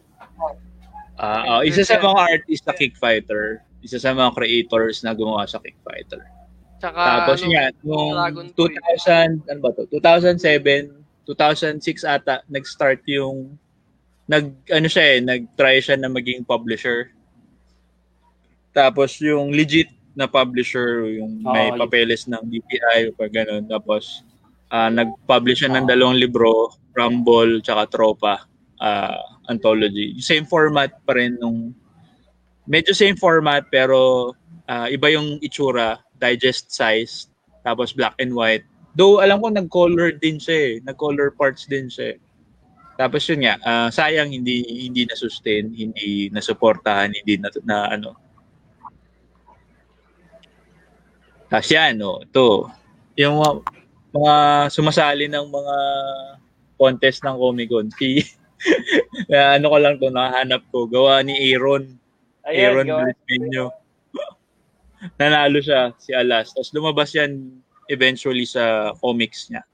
Ah, oh, isa sa mga artist sa Kickfighter, isa sa mga creators na gumawa sa Kickfighter. Tsaka, Tapos ano, Dragon Toy. 2000, ano ba to? 2007, 2006 ata, nag-start yung, nag, ano siya eh, nag-try siya na maging publisher. Tapos yung legit na publisher, yung may Oo, papeles ng DPI, o pa ganun. Tapos, ah, nag-publish siya ng dalawang libro, Rumble, tsaka Tropa ah, anthology. Same format pa rin nung, medyo same format, pero ah, iba yung itsura, digest size, tapos black and white. Though alam ko nag-color din siya eh. Nag-color parts din siya eh. Tapos yun nga, ah, sayang hindi hindi na sustain, hindi nasuportahan, hindi na, na ano. Tapos yan, oh, ito. Yung mga, mga sumasali ng mga contest ng Comic Con. Si, na ano ko lang to, nakahanap ko. Gawa ni Aaron. Aaron Ayun, yun. Brisbane. Nanalo siya, si Alas. Tapos lumabas yan eventually sa comics niya.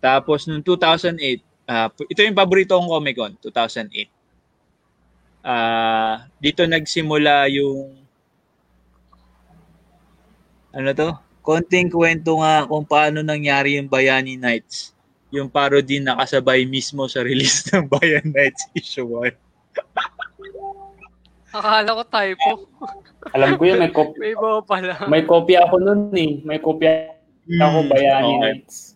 Tapos noong 2008, ah, ito yung paborito kong Comic Con, 2008. Ah, dito nagsimula yung ano to? Konting kwento nga kung paano nangyari yung Bayani Nights. Yung parody na kasabay mismo sa release ng Bayan Nights issue 1. akala ko typo. Alam ko yun, may, kop- May pala. may kopya ako nun eh. May kopya ako, Bayani Okay. Nights.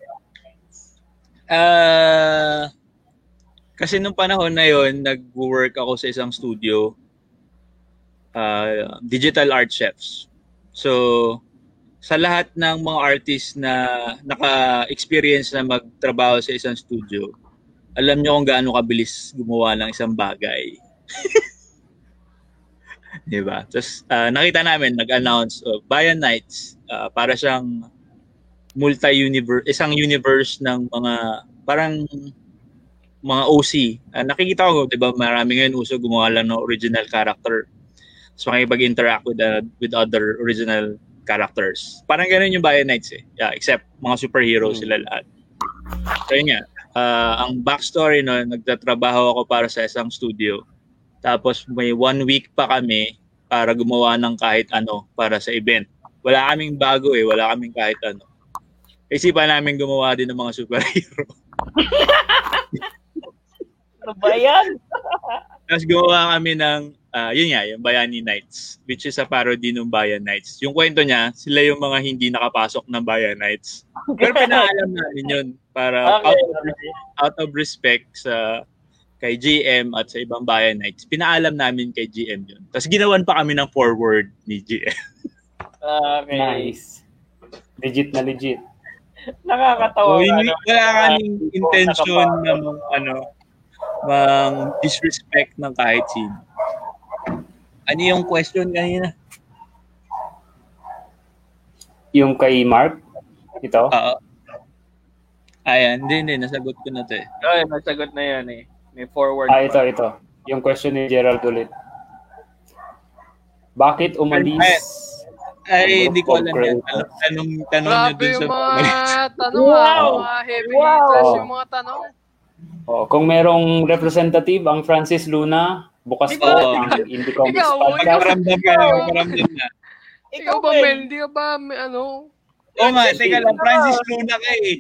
Ah, kasi nung panahon na yon, nag-work ako sa isang studio, ah, digital art chefs. So, sa lahat ng mga artists na naka-experience na magtrabaho sa isang studio, alam nyo kung gaano kabilis gumawa ng isang bagay. Di ba? Tapos ah, nakita namin, nag-announce of Bayan Nights ah, para siyang multi-universe, isang universe ng mga parang mga OC. Ah, nakikita ko, 'di ba, marami ngayon uso gumawa lang ng original character. So makipag-interact with uh, with other original characters. Parang ganun yung Bayan Knights eh. Yeah, except mga superhero Hmm. sila lahat. So yun nga, ah, ang backstory no, nagtatrabaho ako para sa isang studio. Tapos may one week pa kami para gumawa ng kahit ano para sa event. Wala kaming bago eh, wala kaming kahit ano. Isipan namin gumawa din ng mga superhero. Ano ba yan? Tapos gumawa kami ng, ah, yun nga, yung Bayani Nights, which is a parody ng Bayan Nights. Yung kwento niya, sila yung mga hindi nakapasok ng Bayan Nights. Pero pinaalam namin yun para Okay, out, of, okay. out of respect sa kay GM at sa ibang Bayan Nights, pinaalam namin kay GM yun. Tapos ginawan pa kami ng forward ni GM. Okay. Nice. Legit na legit. Nakakatawa. So, hindi, ano? wala kaming intention na mang, ano, mang disrespect ng kahit sino. Ano yung question kanina? Yung kay Mark, ito. Oo. Ayan, hindi, hindi. Nasagot ko na to eh. Ay, nasagot na yan eh. May forward. Ah, ito, ito. Yung question ni Gerald ulit. Bakit umalis? Ay, hindi ko alam yan. Tanong, tanong Grabe dun sa yung mga... mga tanong Wow! ah. Mga heavy Wow! hitters yung mga tanong. Oh, kung merong representative, ang Francis Luna, bukas po Ikaw. ang Indie Comics Ikaw, Podcast. Paramdam ka paramdam na. Ikaw ba? Mel? Di ka ba, may ano? Oo nga, teka lang. Francis Luna ka eh.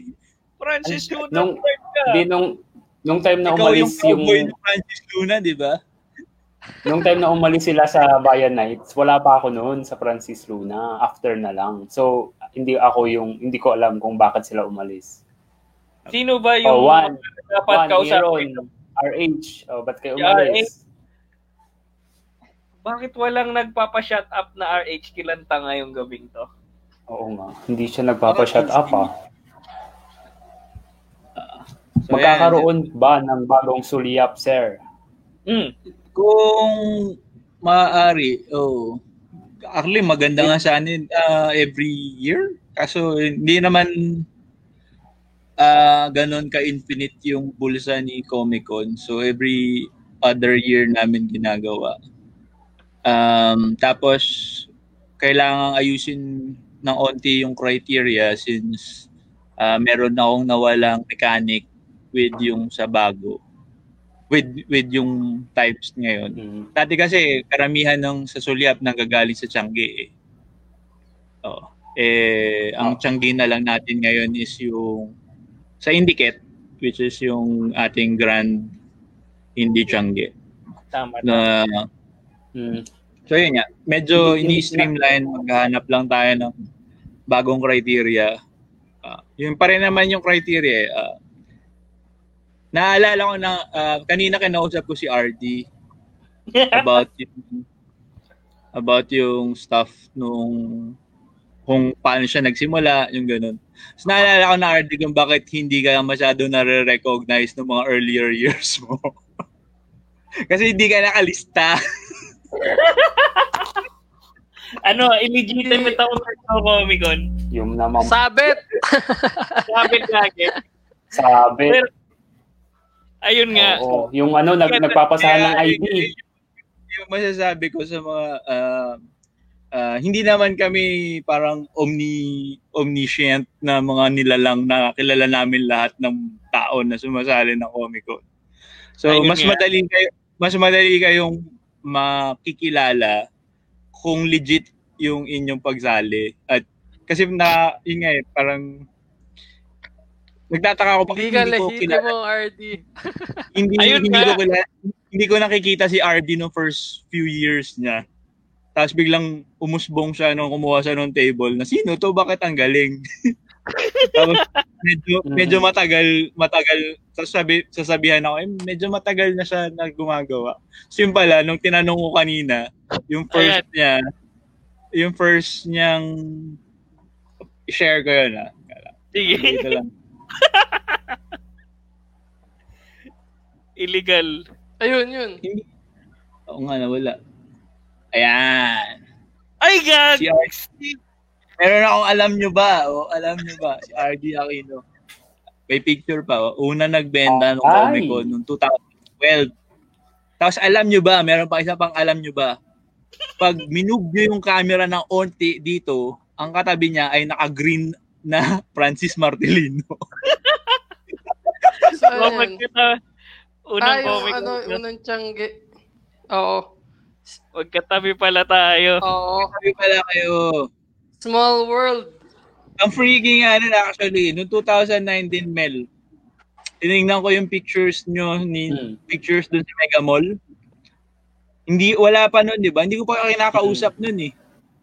Francis Luna. Nung-. Di nung, nung time na Ikaw yung umalis yung... cowboy ng Francis Luna, di ba? Nung time na umalis sila sa Bayan Nights, wala pa ako noon sa Francis Luna. After na lang. So, hindi ako yung, hindi ko alam kung bakit sila umalis. Sino ba yung Oh, one. dapat One, kausapin? RH. Oh, ba't kayo Yeah, umalis? Bakit walang nagpapa-shut up na RH kilanta ngayong gabing to? Oo nga. Hindi siya nagpapa-shut up ah. So, Magkakaroon ba ng bagong sulyap, sir? Hmm. Kung maaari, oh, actually maganda nga sa anin ah, every year. Kaso hindi naman ah ganun ka-infinite yung bulsa ni Comic Con. So every other year namin ginagawa. Um, tapos kailangan ayusin ng onti yung criteria since ah, meron akong nawalang mechanic with yung sa bago with with yung types ngayon. Mm. Dati kasi karamihan ng sa sulyap nanggagaling sa Tiangge eh. Oo. Eh ang Oh. Tiangge na lang natin ngayon is yung sa Indiket which is yung ating grand hindi Tiangge. Tama na. Mm. so yun nga, medyo ini-streamline, maghahanap lang tayo ng bagong criteria. Ah, yun pa rin naman yung criteria. eh. Naalala ko na ah, kanina kinausap ko si RD about yung about yung stuff nung kung paano siya nagsimula, yung ganun. So, naalala ko na RD kung bakit hindi ka masyado nare-recognize ng mga earlier years mo. Kasi hindi ka nakalista. ano, illegitimate ako sa Comic Con. Yung naman Sabit! Sabi lagi. sabi. Pero, ayun nga. Oo. Yung ano, nag, nagpapasahan ng ID. Yung masasabi ko sa mga ah, ah, hindi naman kami parang omni omniscient na mga nilalang na kilala namin lahat ng tao na sumasali ng Comic Con. So Ayun mas nga. madali kayo mas madali kayong makikilala kung legit yung inyong pagsali at kasi na yun nga eh, parang nagtataka ako bakit Hindi hindi ko kilala legitimo, RD. hindi Ayun hindi ko kilala, hindi ko nakikita si RD no first few years niya. Tapos biglang umusbong siya nung kumuha siya ng table na sino to bakit ang galing. Tapos medyo medyo matagal matagal sasabi sasabihan ako eh, medyo matagal na siya na gumagawa. So yun pala nung tinanong ko kanina, yung first niya yung first niyang share ko yun ah. Sige, Dito lang. illegal. Ayun, yun. Oo nga nawala. Ayan. Ay, gag! Si RD. Meron akong alam nyo ba? O, alam nyo ba? Si RD Aquino. May picture pa. O. Una nagbenta ng. Comic Con noong 2012. Tapos alam nyo ba, meron pa isa pang alam nyo ba? Pag minove nyo yung camera ng onti dito, ang katabi niya ay naka-green na Francis Martelino. So, ayun. magkata, unang yung comic ano, con. unang tiyangge. Oo. Magkatabi pala tayo. Oo. Sabi pala kayo, Small world. ang freaking ano na actually, noong 2019 Mel, tinignan ko yung pictures nyo ni Hmm. pictures dun sa Mega Mall. Hindi, wala pa nun, di ba? Hindi ko pa kinakausap nun eh.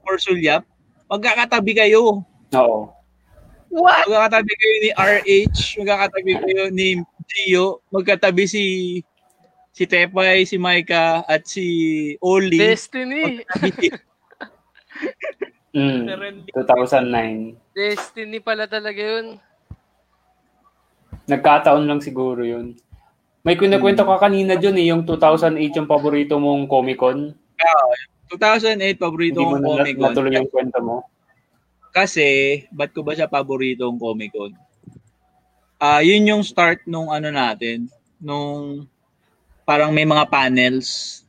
Or Sulyap. Magkakatabi kayo. Oo. What? Magkakatabi kayo ni RH. Magkakatabi kayo ni Gio. Magkatabi si si Tepay, si Maika, at si Oli. Destiny. Mm. Serendi- 2009. Destiny pala talaga yun. Nagkataon lang siguro yun. May kwento ka kanina dyan eh, yung 2008 yung paborito mong Comic-Con. 2008, paborito Hindi mo kong na Comic Con. natuloy yung kwento mo. Kasi, ba't ko ba siya paboritong Comic Con? Ah, yun yung start nung ano natin, nung parang may mga panels.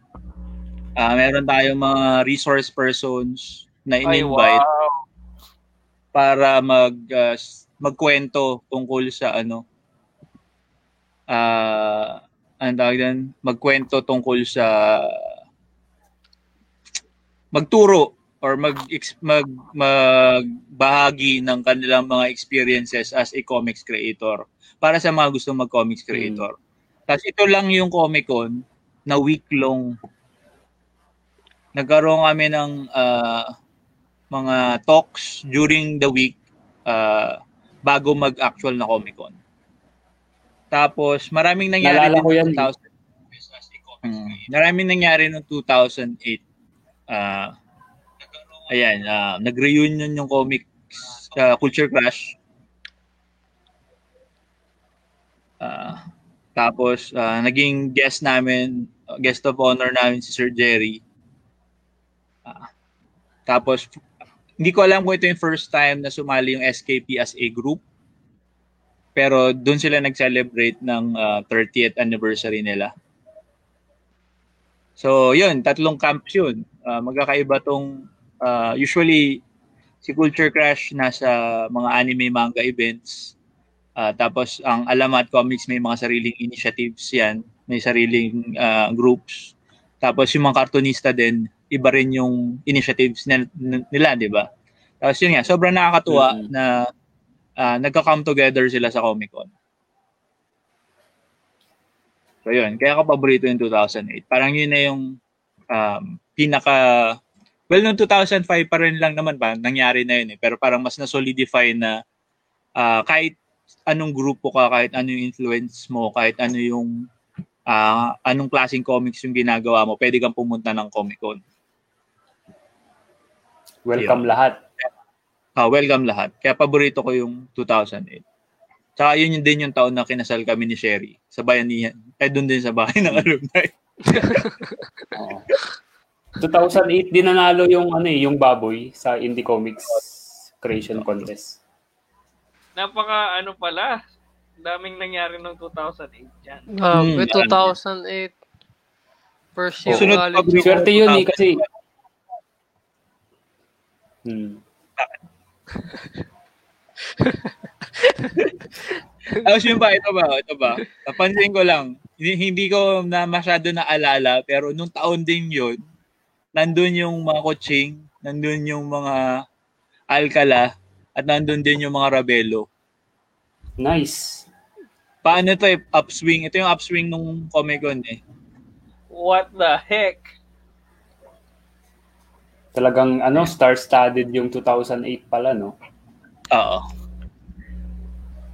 Ah, meron tayong mga resource persons na Ay, in-invite wow. para mag s- magkwento tungkol sa ano ah tawag doon? magkwento tungkol sa magturo or mag mag magbahagi ng kanilang mga experiences as a comics creator para sa mga gustong mag-comics creator. Tapos ito lang yung Comic Con na week long nagkaroon kami ng ah, mga talks during the week ah, bago mag-actual na Comic Con. Tapos maraming nangyari Naalala din ko yan noong 2000 Mm, maraming nangyari noong 2008. Ah, ayan, ah, nag-reunion yung comics ah, Culture Crash. Ah, tapos ah, naging guest namin, guest of honor namin si Sir Jerry. Ah, tapos hindi ko alam kung ito yung first time na sumali yung SKP as a group. Pero doon sila nag-celebrate ng ah, 30th anniversary nila. So, yun, tatlong camps yun. Ah, magkakaiba tong ah, usually si Culture Crash nasa mga anime manga events. Ah, tapos ang Alamat Comics may mga sariling initiatives yan, may sariling ah, groups. Tapos yung mga cartoonista din, iba rin yung initiatives nil- nila, di ba? Tapos yun nga, sobrang nakakatuwa Mhm. na ah, nagka-come together sila sa Comic Con. So yun, kaya ko paborito yung 2008. Parang yun na yung um, pinaka Well, noong 2005 pa rin lang naman ba, nangyari na yun eh. Pero parang mas na-solidify na ah, kahit anong grupo ka, kahit ano yung influence mo, kahit ano yung ah, anong klaseng comics yung ginagawa mo, pwede kang pumunta ng Comic Con. Welcome lahat. Ah, welcome lahat. Kaya paborito ko yung 2008. Tsaka yun din yung taon na kinasal kami ni Sherry sa bayanihan. Eh, doon din sa bahay ng alumni. Oo. 2008 din nanalo yung ano eh, yung baboy sa Indie Comics Creation Contest. Napaka ano pala, daming nangyari noong 2008 yan. Grabe, Hmm, 2008. First year Sunod college. Swerte yun eh kasi Hmm. Tapos yun ba, ito ba, ito ba, napansin ko lang, hindi, hindi ko na masyado naalala, pero nung taon din yun, nandun yung mga coaching, nandun yung mga Alcala, at nandun din yung mga Rabelo. Nice. Paano to eh, upswing? Ito yung upswing nung Comic Con eh. What the heck? Talagang ano, star-studded yung 2008 pala, no? Oo.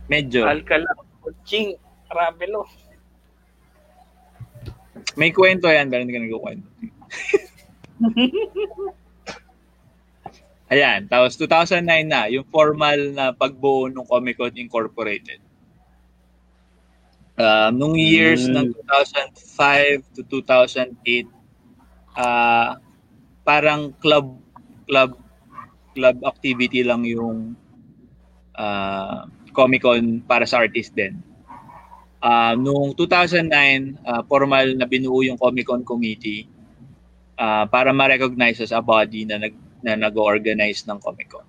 Medyo. Alcala, Ching, Ravelo. May kwento yan, pero hindi ka nagkukwento. Ayan, tapos 2009 na, yung formal na pagbuo ng Comic Con Incorporated. Um, nung years Mm. ng 2005 to 2008, ah parang club club club activity lang yung ah, Comic Con para sa artist din. Ah, noong 2009, ah, formal na binuo yung Comic Con Committee ah, para ma-recognize as a body na nag na nag-organize ng Comic Con.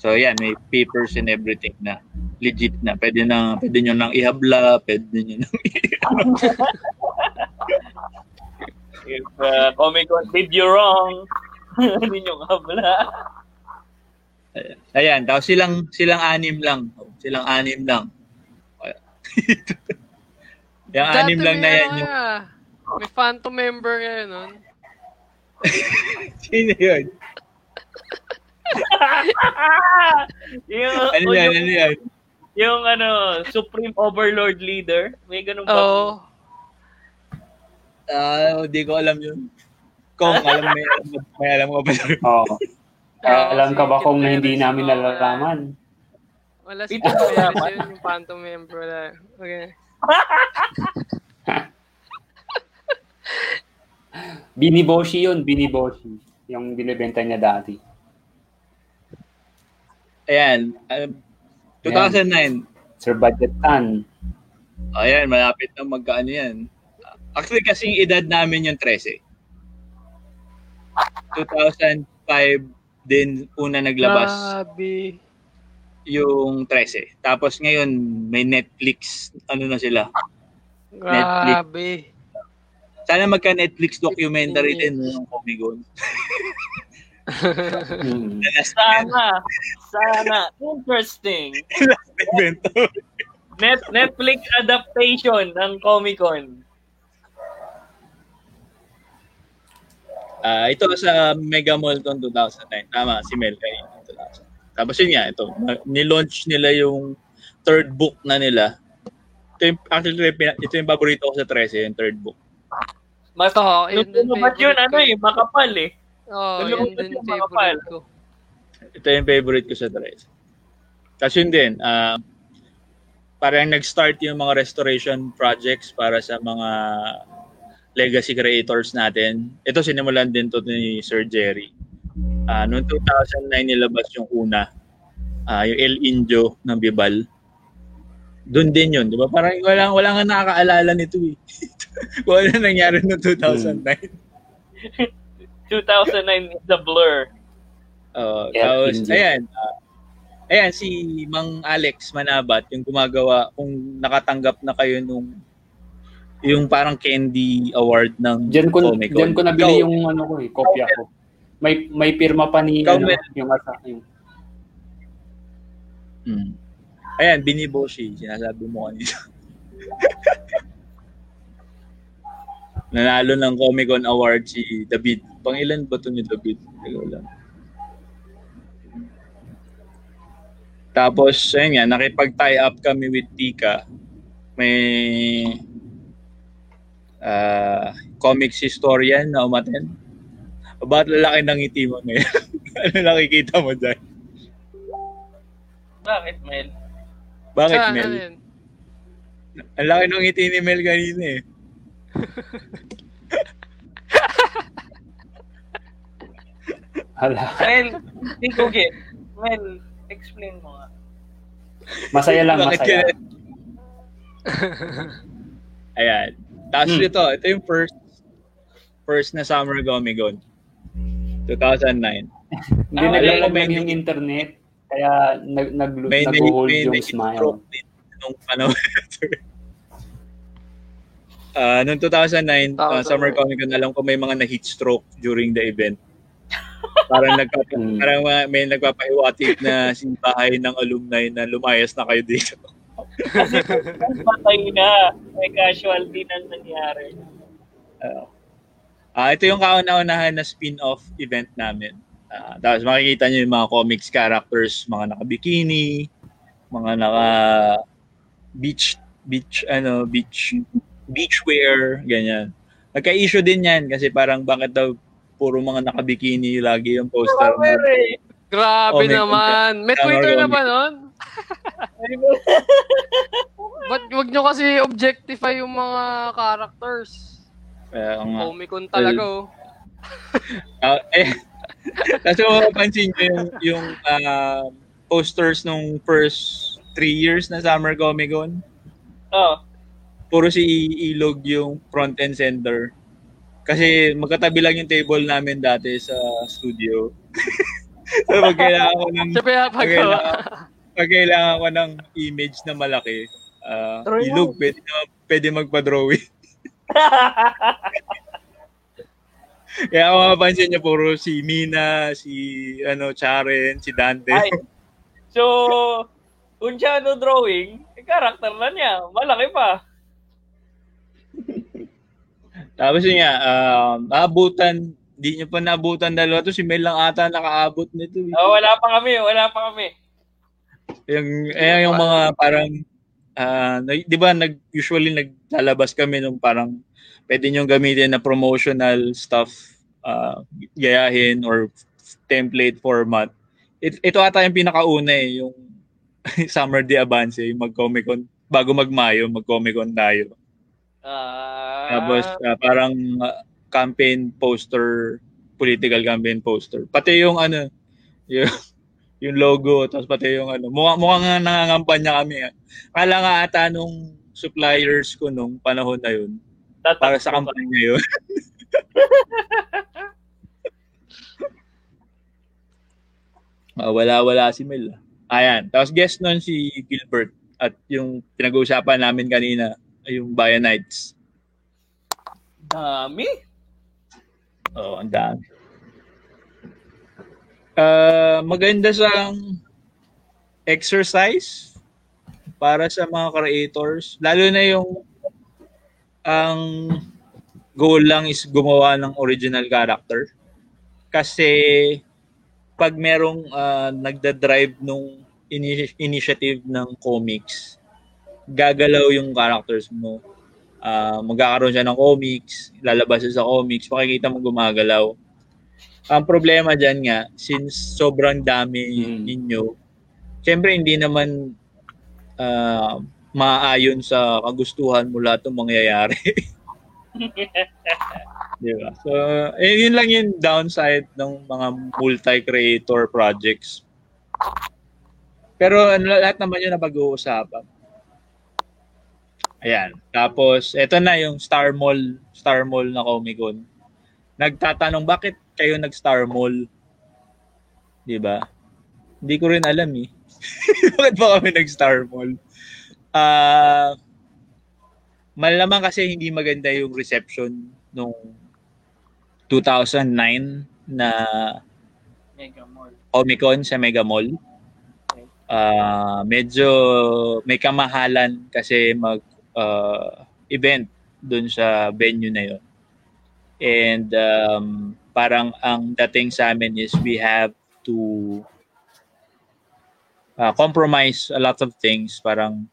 So yan, may papers and everything na legit na. Pwede na pwede nyo nang ihabla, pwede nyo nang If uh, Comic Con did you wrong, hindi nyo kabla. Ayan, tapos silang silang anim lang. Silang anim lang. yung anim lang na yan ano yung nga, May phantom member ngayon nun. sino yun? yung, Ano o yan? yung, Ano yan? yung ano, Supreme Overlord Leader. May ganun ba? Oo. Ah, hindi ko alam yun. Kung alam may may alam ko ba? Oo. Kaya Oo, alam ka ba kung hindi namin nalalaman? Wala si Ito yun, yung phantom member na. Okay. Biniboshi yun, Biniboshi. Yung binibenta niya dati. Ayan. um, 2009. Sir Budget Tan. Ayan, malapit na magkaano yan. Actually, kasing edad namin yung 13. 2005 din una naglabas Grabe. yung 13. Tapos ngayon, may Netflix, ano na sila. Grabe. Sana magka-Netflix documentary din no, ng Comic Con. Hmm. Sana. Sana. Interesting. Net Netflix adaptation ng Comic Con. Ah, ito sa Mega Mall to 2009. Tama, si Mel kay 2000. Tapos yun nga, ito. Nilaunch nila yung third book na nila. Ito yung, actually, ito yung paborito ko sa 13, yung third book. Mas, nung yun din lumabas yun, ano eh, makapal eh. Oo, Nung yun din yung favorite ko. Ito yung favorite ko sa 13. Tapos yun din, ah, parang nag-start yung mga restoration projects para sa mga legacy creators natin. Ito sinimulan din to ni Sir Jerry. Ah, noong 2009 nilabas yung una, ah, yung El Indio ng Bibal. Doon din yun, di ba? Parang wala, wala nga nakakaalala nito eh. Ano nangyari noong 2009. 2009 is the blur. Uh, Yeah, tapos, India. ayan, ah, ayan, si Mang Alex Manabat, yung gumagawa, kung nakatanggap na kayo nung yung parang candy award ng Diyan ko, Comic-Con. diyan ko nabili Ikaw, yung ano ko eh, kopya ko. May may pirma pa ni Ikaw, ano, yung asa yung Hmm. Ayan, Biniboshi, sinasabi mo kanina. Nanalo ng Comic-Con Award si David. Pangilan ba to ni David? Teka lang. Tapos, ayun nga, nakipag-tie up kami with Tika. May ah comics historian na umaten. Ba't lalaki ng ngiti mo ngayon? ano nakikita mo dyan? Bakit, Mel? Bakit, Sa, Mel? ano yun? Ang laki ng ngiti ni Mel kanina eh. hala. Mel, hindi ko get. Mel, explain mo nga. Masaya lang, Bakit masaya. yun? Ayan. Tapos Hmm. ito, ito yung first first na Summer Gomigon. 2009. Hindi Ah, may- lang yung internet. Kaya nag nag May nag-hold may yung nag-stroke smile. nung panahon. Ah, noong 2009, Tama, ah, Summer. Comic Con, alam ko may mga na-heat stroke during the event. parang nagpapa, Hmm. parang ma- may nagpapahiwatig na simbahay ng alumni na lumayas na kayo dito. Kasi patay na. May casualty na nangyari. Ah, ito yung kauna-unahan na spin-off event namin. Ah, tapos makikita niyo yung mga comics characters, mga naka-bikini, mga naka beach beach ano, beach beachwear, ganyan. Nagka-issue din 'yan kasi parang bakit daw puro mga naka-bikini lagi yung poster mo. eh. Grabe Oh, may naman. May Tama, Twitter na ba nun? Ba't wag nyo kasi objectify yung mga characters? Kaya nga. Comic-Con talaga oh. Ah, eh, kasi kung mapapansin nyo yung, yung ah, posters nung first three years na Summer Comic Con, Oh. puro si Ilog yung front and center. Kasi magkatabi lang yung table namin dati sa studio. so pag kailangan ko ng Siya pinapagawa. pag kailangan ko ng image na malaki, Drawing Ilog, pwede, na, pwede magpa-drawing. Kaya kung mapapansin niyo, puro si Mina, si ano, Charen, si Dante. Ay. So, kung siya ano drawing, eh, karakter na niya. Malaki pa. Tapos yun nga, um, abutan, di niyo pa naabutan dalawa to, si Mel lang ata nakaabot nito. eh. Oh, wala pa kami, wala pa kami. Yung, eh, yung mga parang, nag- di ba, nag, usually naglalabas kami nung parang pwede nyo gamitin na promotional stuff, ah, gayahin or template format. It, ito ata yung pinakauna eh, yung Summer de Avance, yung mag-Comic Con, bago mag-Mayo, mag-Comic Con tayo. Ah. Tapos ah, parang ah, campaign poster, political campaign poster. Pati yung ano, yung, yung logo, tapos pati yung ano, mukha, mukhang nga nangangampanya kami. Kala nga ata nung suppliers ko nung panahon na yun, tatakbo para sa pa. kampanya yun. Ah, wala-wala si Mel. Ayan. Tapos guest nun si Gilbert at yung pinag-uusapan namin kanina, ay yung Bayanites. Dami. Oo, ang dami. Ah, maganda sa exercise para sa mga creators. Lalo na yung ang goal lang is gumawa ng original character. Kasi pag merong uh, nagda-drive nung ini- initiative ng comics, gagalaw yung characters mo. Uh, magkakaroon siya ng comics, lalabas siya sa comics, makikita mo gumagalaw. Ang problema dyan nga, since sobrang dami mm. ninyo, syempre hindi naman uh, maayon sa kagustuhan mo lahat ng mangyayari. Di ba? So, eh, yun lang yung downside ng mga multi-creator projects. Pero ano, lahat naman yun na pag-uusapan. Ayan. Tapos, eto na yung Star Mall, Star Mall na Comic Con. Nagtatanong, bakit kayo nag-Star Mall? Di ba? Hindi ko rin alam eh. bakit ba kami nag-Star Mall? Ah... Uh, malamang kasi hindi maganda yung reception nung 2009 na Mega Mall. Omicron sa Mega Mall. Uh, medyo may kamahalan kasi mag uh, event dun sa venue na yon. And um, parang ang dating sa amin is we have to uh, compromise a lot of things. Parang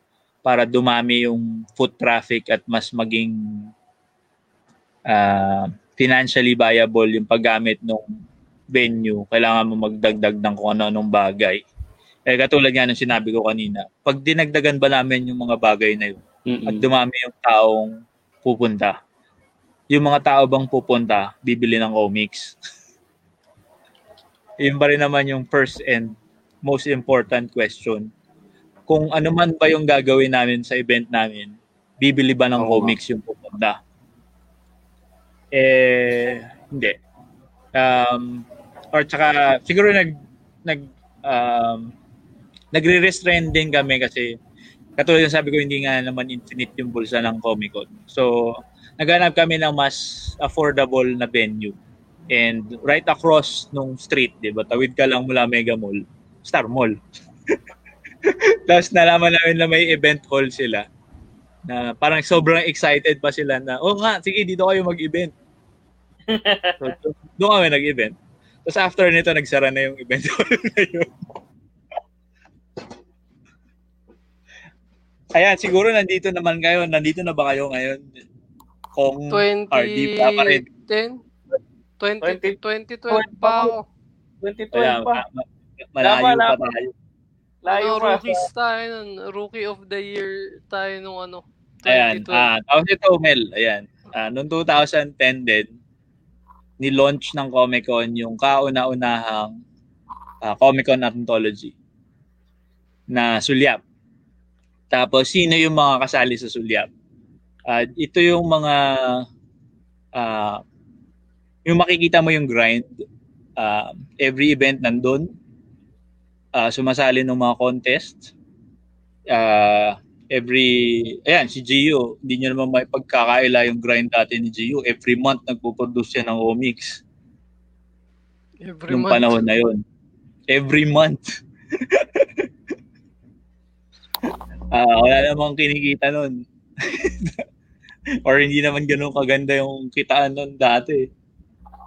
para dumami yung foot traffic at mas maging uh, financially viable yung paggamit ng venue, kailangan mo magdagdag ng kung ano-anong bagay. Eh, katulad nga ng sinabi ko kanina, pag dinagdagan ba namin yung mga bagay na yun Mm-mm. at dumami yung taong pupunta, yung mga tao bang pupunta, bibili ng comics? yun pa rin naman yung first and most important question kung ano man ba yung gagawin namin sa event namin, bibili ba ng oh, comics yung pupunta? Eh, hindi. Um, or tsaka, siguro nag, nag, um, nagre-restrain din kami kasi katulad yung sabi ko, hindi nga naman infinite yung bulsa ng Comic Con. So, naghanap kami ng mas affordable na venue. And right across nung street, di ba, tawid ka lang mula Mega Mall, Star Mall. Tapos nalaman namin na may event hall sila. Na parang sobrang excited pa sila na, oh nga, sige, dito kayo mag-event. so, doon kami nag-event. Tapos after nito, nagsara na yung event hall na yun. Ayan, siguro nandito naman kayo. Nandito na ba kayo ngayon? Kung 20, RD pa pa rin. 10? 20, 2012 pa ako. 2012 pa. Malayo pa tayo. Layo ano, rookies tayo nun. Rookie of the year tayo nung ano. 2012. Ayan. Ah, tapos ito, Mel. Ayan. Ah, noong 2010 din, ni-launch ng Comic Con yung kauna-unahang uh, Comic Con Anthology na sulyap. Tapos, sino yung mga kasali sa sulyap? Uh, ito yung mga uh, yung makikita mo yung grind. Uh, every event nandun uh, sumasali ng mga contest. Uh, every, ayan, si Gio, hindi niya naman may pagkakaila yung grind dati ni Gio. Every month nagpo-produce siya ng Omix. Every Nung month. panahon na yun. Every month. uh, wala namang kinikita nun. Or hindi naman ganun kaganda yung kitaan nun dati.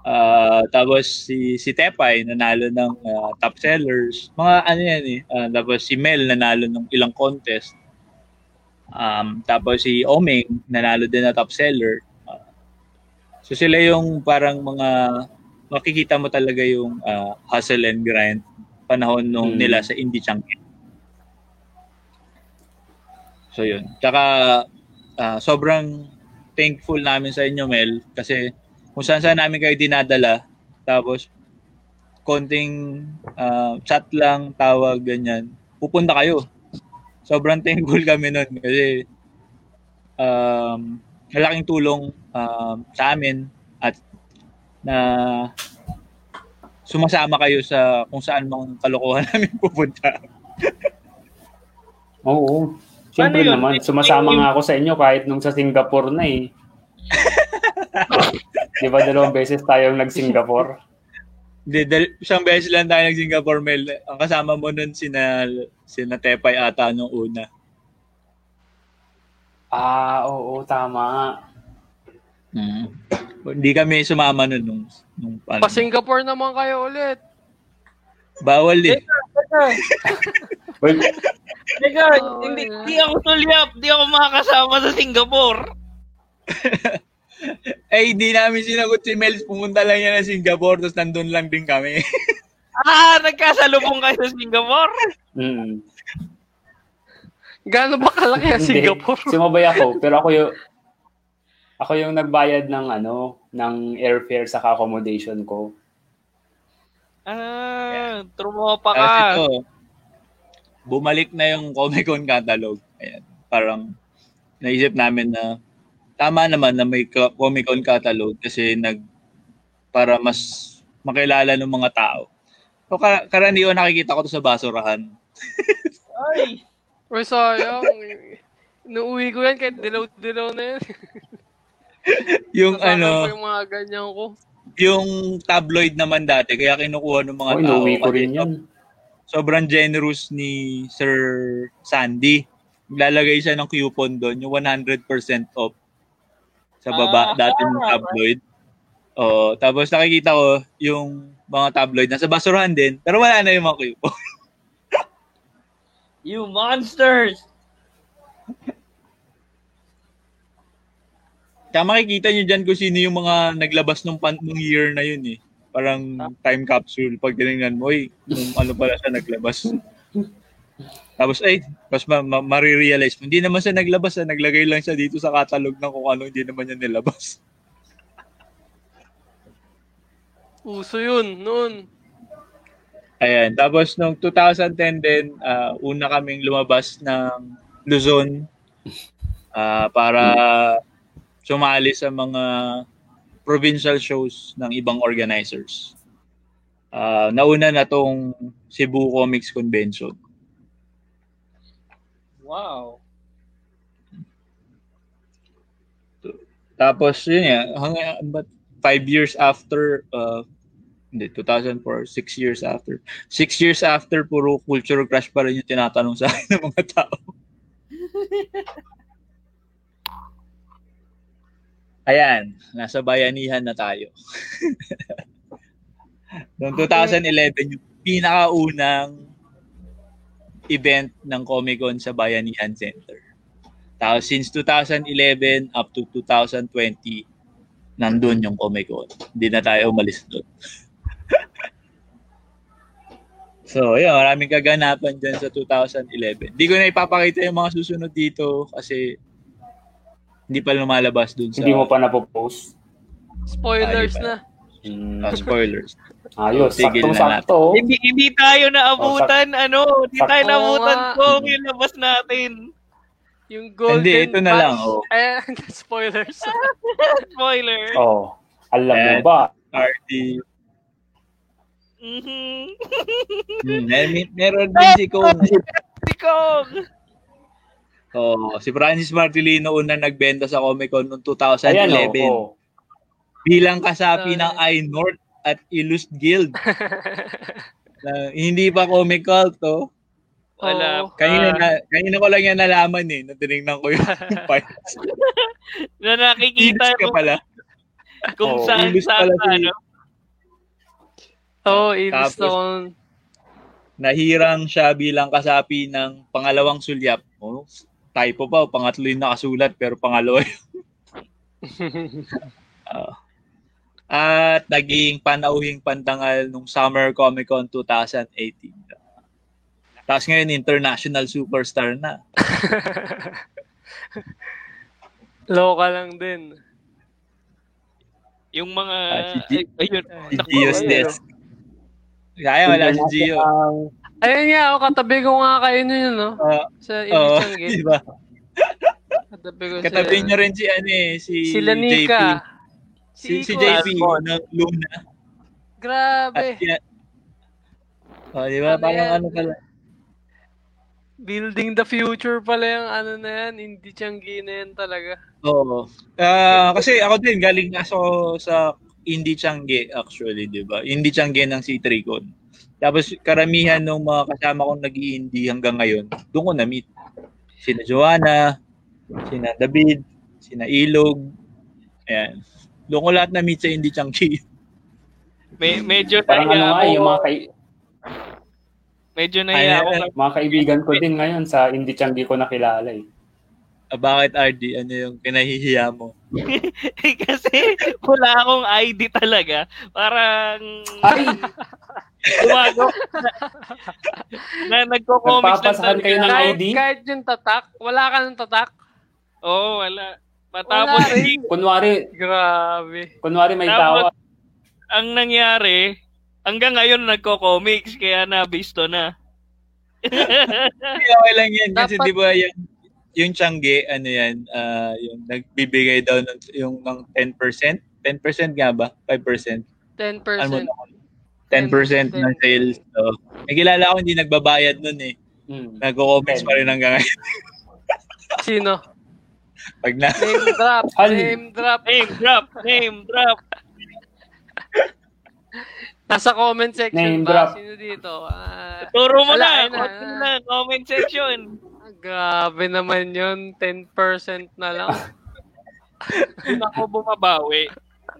Uh, tapos si si Tepay nanalo ng uh, top sellers. Mga ano yan eh. Uh, tapos si Mel nanalo ng ilang contest. Um, tapos si Omeng nanalo din na top seller. Uh, so sila yung parang mga makikita mo talaga yung uh, hustle and grind panahon nung hmm. nila sa Indie Champion. So yun. Tsaka uh, sobrang thankful namin sa inyo Mel kasi kung saan saan namin kayo dinadala. Tapos, konting uh, chat lang, tawag, ganyan. Pupunta kayo. Sobrang thankful kami nun kasi um, malaking tulong um, sa amin at na sumasama kayo sa kung saan mang kalokohan namin pupunta. Oo. Siyempre naman, sumasama nga ako sa inyo kahit nung sa Singapore na eh. Di ba dalawang beses tayong nag-Singapore? Hindi, dal- isang beses lang tayo nag-Singapore, Mel. Ang kasama mo nun, sina, sina Tepay ata nung una. Ah, oo, tama. Mm. Hindi kami sumama nun nung, nung ano. Pa Singapore naman kayo ulit. Bawal eh. Well, Teka, Oh, hindi, yeah. di ako sulyap. Di ako makakasama sa Singapore. Eh, hindi namin sinagot si Mels. Pumunta lang yan sa Singapore, tapos nandun lang din kami. Ah, nagkasalubong kayo sa Singapore? mm, Gaano ba kalaki ang. Singapore? Sumabay ako, pero ako yung ako yung nagbayad ng ano, ng airfare sa accommodation ko. Ah, trumopa ka. Tapos ito, bumalik na yung Comic Con catalog. Ayan, parang naisip namin na tama naman na may Comic Con catalog kasi nag para mas makilala ng mga tao. So, ka- karaniwan nakikita ko to sa basurahan. Ay, Uy, sayang. Inuuwi ko yan kahit dilaw-dilaw na yan. Yung ano, ko yung mga ganyan ko. yung tabloid naman dati, kaya kinukuha ng mga Oh, tao. inuwi ko rin yan. sobrang generous ni Sir Sandy. Lalagay siya ng coupon doon, yung 100% off sa baba Ah. dati ng tabloid. Oh, tapos nakikita ko yung mga tabloid nasa basurahan din, pero wala na yung mga coupon. you monsters! Kaya makikita nyo dyan kung sino yung mga naglabas nung, pan- nung year na yun eh. Parang time capsule. Pag tinignan mo, eh, kung ano pala siya naglabas. Tapos, ay, mas ma- ma- marirealize mo. Hindi naman siya naglabas, ah. naglagay lang siya dito sa catalog ng kung ano hindi naman niya nilabas. Uso yun, noon. Ayan. Tapos, nung 2010 din, ah, una kaming lumabas ng Luzon ah, para sumali sa mga provincial shows ng ibang organizers. Ah, nauna na tong Cebu Comics Convention. Wow. Tapos yun nga, hanggang but five years after, uh, hindi, 2004, six years after. Six years after, puro culture crush pa rin yung tinatanong sa akin ng mga tao. Ayan, nasa bayanihan na tayo. Noong 2011, yung pinakaunang event ng Comic Con sa Bayanihan Center. Tapos since 2011 up to 2020, nandun yung Comic Con. Hindi na tayo umalis doon. so, yun, maraming kaganapan dyan sa 2011. Hindi ko na ipapakita yung mga susunod dito kasi hindi pa lumalabas dun sa Hindi mo pa napopost. Spoilers na. Mm, uh, spoilers. Ayos, Tigil na saktong-sakto. Hindi, hindi tayo naabutan, ano, hindi tayo Sakto naabutan nga. kung yung labas natin. Yung golden Hindi, ito na lang, oh. Eh, spoilers. Spoiler. Oh, alam mo Ayan. ba? RT. Mhm. Hmm, mer- meron din si Kong. Si Kong. Oh, si Francis Martilino una nagbenta sa Comic Con noong Ayan 2011 oh, oh. bilang kasapi ng iNorth at Illust Guild. Na hindi pa Comic Con to. Wala. Oo. Kanina, Ah. na, kanina ko lang yan nalaman eh, nung tinignan ko yung files. Na nakikita Illust ka pala. kung Oo, saan, Illust saan, pala si- ano. Oo, oh, Tapos- Stone. Nahirang siya bilang kasapi ng pangalawang sulyap. Oh, typo pa, pangatlo yung nakasulat pero pangalawa yun. Ah. At naging panauhing pantangal nung Summer Comic Con 2018. Tapos ngayon, international superstar na. Local lang din. Yung mga, Ah, si G- ay, ayun. Si Gio's. Desk. Kaya wala si Gio. Ayun nga, oh, katabi ko nga kayo nun, no? Ah, Sa Oo, Iris Changi. di ba? Katabi ko Katabi niyo rin si ano eh, si Sila JP. Si, si. JP ng Luna. At Grabe. sina, oh, di ba? Ano Parang yan? ano pala. Building the future pala yung ano na yan. Hindi Changi na yan talaga. Oo. Ah, kasi ako din, galing na ako sa Indie Changi actually, di ba? Indie Changi ng C Tricon. Tapos karamihan ng mga kasama kong nag indie hanggang ngayon, doon ko na-meet. Sina Joanna, sina David, sina Ilog, Ayan. Doon ko lahat na-meet sa Indie Chunky. Me- medyo Parang ano nga, ako. yung mga, kai- Medyo ako. Ay, mga kaibigan ko din ngayon sa Indie Changi ko nakilala eh. Ah, bakit, RD? Ano yung kinahihiya mo? Kasi wala akong ID talaga. Parang Ay! gumago. na, na nagko-comics lang Nagpapasahan kayo ng talaga. Kahit, ID? kahit yung tatak, wala ka ng tatak. Oo, wala. Matapos, Wala rin. Kunwari, Grabe. kunwari may Tapos- tawa. ang nangyari, hanggang ngayon nagko-comics, kaya nabisto na. Hindi, okay lang yan. Kasi Dapat- di ba yung, yung Changge, ano yan, ah, yung nagbibigay daw ng, yung ng 10%? 10% nga ba? 5%? 10%. Ano mo na? 10% ng sales. So, may kilala ko hindi nagbabayad nun eh. Hmm. Nagko-comments pa rin hanggang ngayon. Sino? Pag na, Name drop. Name drop. Name drop, name drop. Nasa comment section Name ba? drop. Sino dito? Ah, Turo mo Wala na, na. na, comment section. grabe naman yun. 10% na lang. Doon ako bumabawi.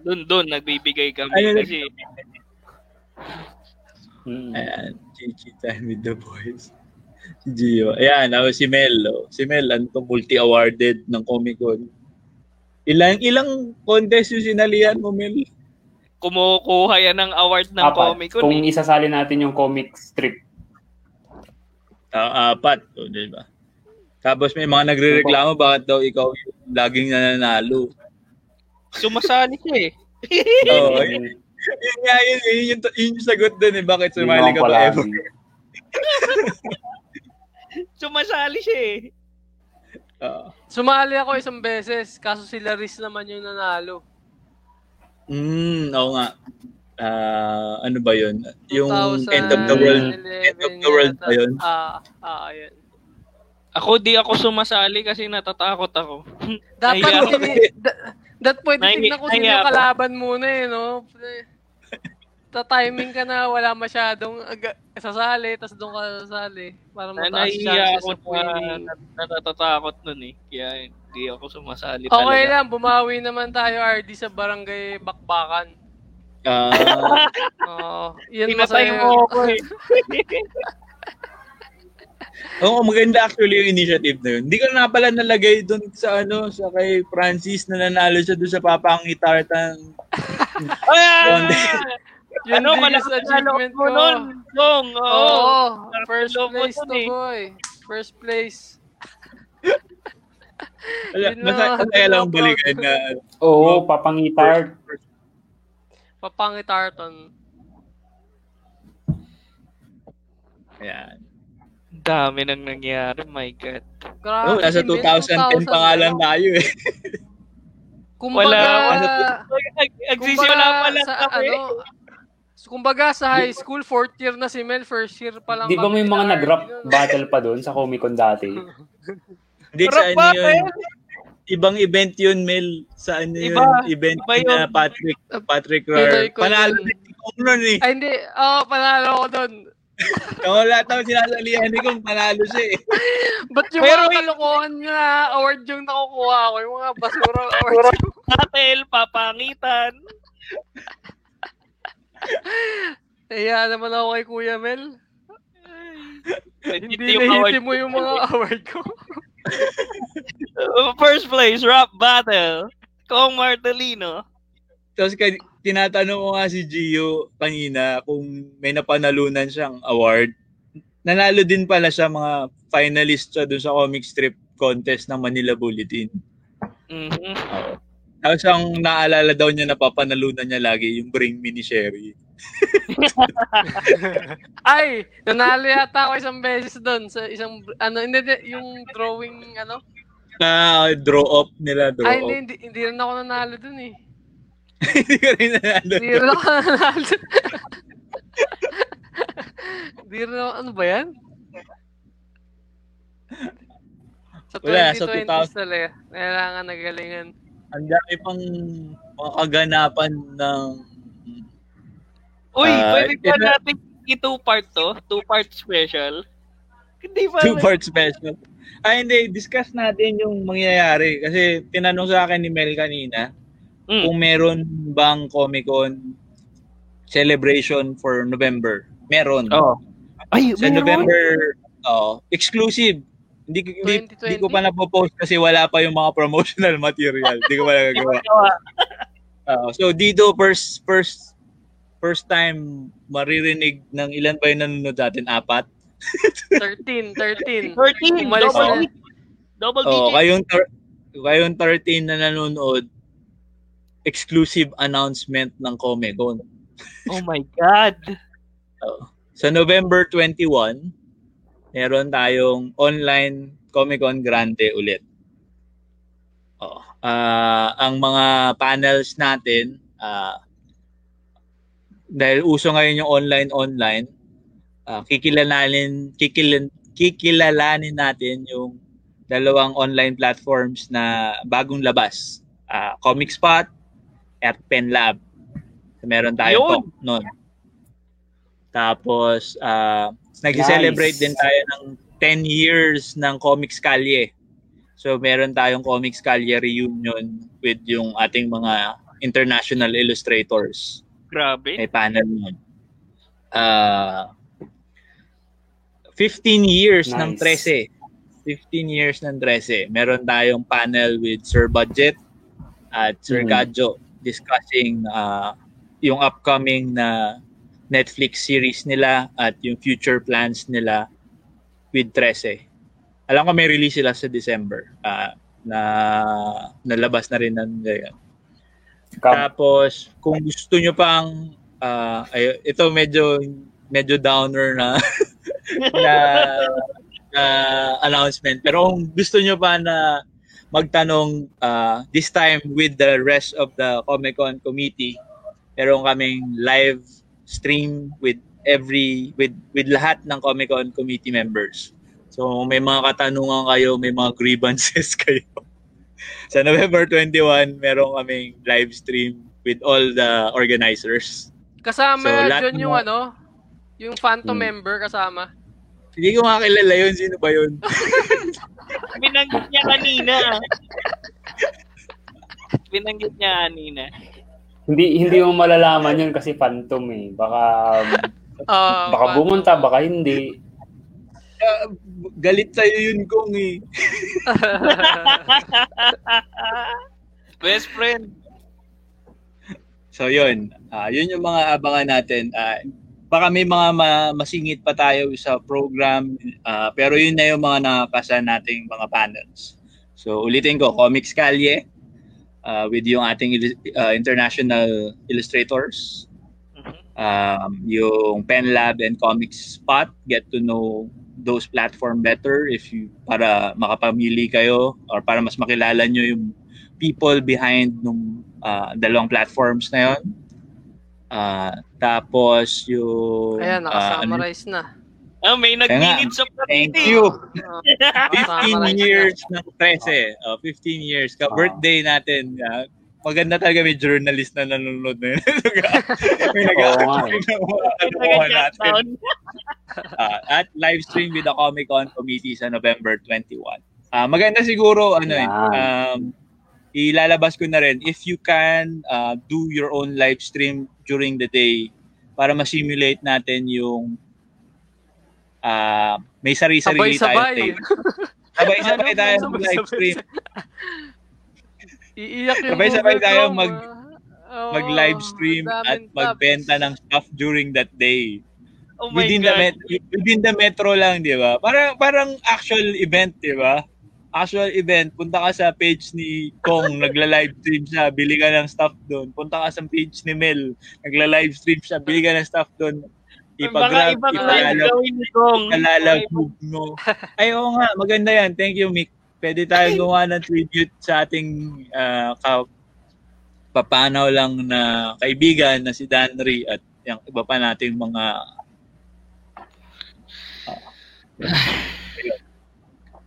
Doon, doon, nagbibigay kami Ayun. kasi Hmm. ayan, GG time with the boys. Si Gio. Ayan, ako si Mel. oh. Si Mel, ano to, multi-awarded ng Comic Con. Ilang, ilang contest yung sinalihan mo, Mel? kumukuha yan ng award ng Apat. Comic Con. Kung eh. isasali natin yung comic strip. Ah, apat. O, di ba? Tapos may mga nagre-reklamo bakit daw ikaw yung laging nananalo. Sumasali siya eh. Oo, yun, yun nga yun, yun, yun, yun, yun yung sagot dun eh. Bakit Yun sumali ka ba pala. ever? Sumasali siya eh. Oo. Sumali ako isang beses, kaso si Laris naman yung nanalo. Mm, oo nga. Ah, ano ba yun? Yung 2011 end of the world. End of the world ba yun? Ah, ah, yun. Ako di ako sumasali kasi natatakot ako. Dapat, Nahiya ako. da- that point, Nahi- tingnan ko sino kalaban muna eh, no? Ta-timing ka na, wala masyadong aga- sasali, tapos doon ka sasali. Para Na mataas nahiya chances ako of na, winning. na, na natatakot nun eh. Kaya hindi ako sumasali Okay talaga. lang, bumawi naman tayo, RD, sa barangay Bakbakan. Ah, Oo, yun Pinatay masaya. mo ako eh. Oo, maganda actually yung initiative na yun. Hindi ko na pala nalagay doon sa ano, sa kay Francis na nanalo siya doon sa papangitartan. Ay, ah! Yun ano, biggest achievement ko. nun. Dong, oo. Oo, Parang first place to eh. boy. First place. Wala, masaya, lang balikan na Oo, papangitard. Papangitarton. Ayan. Ang dami nang nangyari, my God. Grabe. Oh, nasa si Mel, 2010 pa nga lang tayo eh. Kumbaga, Wala. kumbaga Nagsisimula pa lang sa, kami. ano, kumbaga sa high school, fourth year na si Mel, first year pa lang Di ba may mga na nag-rap battle pa doon sa Comic Con dati? Hindi sa ano yun. Ibang event yun, Mel. Sa ano yun? Iba. Event Iba ni na yun. Patrick. Patrick ko Panalo yun. din ko nun eh. Ay, hindi. Oo, oh, panalo ko doon. Kung lahat ng sinasalihan ni kung panalo siya eh. Ba't yung Pero mga kalokohan nga award yung nakukuha ko? Yung mga basura award. Battle, papangitan. Kaya naman ako kay Kuya Mel. Hindi nahitin mo yung mga award ko. Uh, First place, rap battle. Kong Martelino. Tapos kay, tinatanong ko nga si Gio kanina kung may napanalunan siyang award. Nanalo din pala siya mga finalist siya doon sa comic strip contest ng Manila Bulletin. Mhm. Tapos ang naalala daw niya napapanalunan niya lagi yung Bring Me ni Sherry. Ay, nanalo yata ako isang beses doon sa isang, ano, hindi, yung drawing, ano? Na draw up nila, draw Ay, up. hindi, hindi, hindi rin ako nanalo doon eh. Hindi ka rin nanalo. Hindi rin ako nanalo. Hindi rin ako, ano ba yan? Sa Wala, sa 2020 talaga. Kailangan nagalingan. Ang dami pang mga kaganapan ng Uy, Ah, pwede ito- natin i-two-part to? Two-part special? Hindi ba? two-part special. Ay, hindi. Discuss natin yung mangyayari. Kasi tinanong sa akin ni Mel kanina Mm. kung meron bang Comic Con celebration for November. Meron. Oh. Ay, Sa meron. November, oh, exclusive. Hindi, hindi, 2020? hindi ko pa napopost kasi wala pa yung mga promotional material. Hindi ko pa nagagawa. Oo, so dito first first first time maririnig ng ilan ba yung nanonood natin? Apat? 13, 13. 13. Umalis double, na. digit. double Oh, digit. kayong tar- kayong 13 na nanonood exclusive announcement ng Comic Con. Oh my God. Sa November 21, meron tayong online Comic Con Grande ulit. Oh, ah ang mga panels natin, ah dahil uso ngayon yung online-online, ah kikilalanin, kikilan, kikilalanin natin yung dalawang online platforms na bagong labas. Ah Comic Spot at Pen Lab. Meron tayong Yun. talk nun. Tapos, ah nag-celebrate Nice. din tayo ng 10 years ng Comics Kalye. So, meron tayong Comics Kalye reunion with yung ating mga international illustrators. Grabe. May panel nun. Ah 15 years ng Nice. 13. 15 years ng 13. Meron tayong panel with Sir Budget at Sir Mm. Gadjo discussing ah, yung upcoming na Netflix series nila at yung future plans nila with 13. Alam ko may release sila sa December ah, na nalabas na rin ng ngayon. Tapos, kung gusto nyo pang, ah, ay, ito medyo medyo downer na, na, na announcement. Pero kung gusto nyo pa na magtanong ah, this time with the rest of the Comic Con committee, meron kaming live stream with every with with lahat ng Comic Con committee members. So may mga katanungan kayo, may mga grievances kayo. Sa November 21, meron kaming live stream with all the organizers. Kasama So, ng yung mga- ano, yung phantom Hmm. member kasama. Hindi ko makakilala yun. Sino ba yun? Binanggit niya kanina. Binanggit niya kanina. Hindi hindi mo malalaman yun kasi phantom eh. Baka Ah, baka bumunta, baka hindi. Ah, galit sa'yo yun, Kong eh. Best friend. So yun, Ah, yun yung mga abangan natin. Ah, baka may mga ma- masingit pa tayo sa program, ah, pero yun na yung mga nakakasa nating mga panels. So ulitin ko, Comics Kalye, ah, with yung ating ah, international illustrators, um, yung Pen Lab and Comics Spot, get to know those platform better if you para makapamili kayo or para mas makilala nyo yung people behind nung ah, dalawang platforms na yon. Ah, tapos yung Ayan, ah, ano, nakasummarize na. Ah, may nag-minutes of thank you. Ah, 15 nakasummarize na. years ng 13. Oh, 15 years. Ka Wow. birthday natin. ah, maganda talaga may journalist na nanonood na yun. may nag Oo nga eh. natin. Ah, at live stream with the Comic Con committee sa November 21. Ah, maganda siguro ano eh, Yan. um, ilalabas ko na rin if you can ah, do your own live stream during the day para ma-simulate natin yung ah, may sari-sarili tayo Sabay-sabay. tape. Sabay-sabay Ano, tayo sabay-sabay. mag-live stream. Iiyak yung Sabay-sabay tayo mag-. Oo, Mag-live stream at magbenta ng stuff during that day. Oh my within the met- within the metro lang, 'di ba? Parang parang actual event, 'di ba? Actual event, punta ka sa page ni Kong, nagla-live stream siya, bili ka ng stuff doon. Punta ka sa page ni Mel, nagla-live stream siya, bili ka ng stuff doon. Ipa-grab, Kong. ipalalabog mo. Ay, oo nga, maganda yan. Thank you, Mick. Pwede tayo gumawa ng tribute sa ating ah, ka papanaw lang na kaibigan na si Danry at yung iba pa nating mga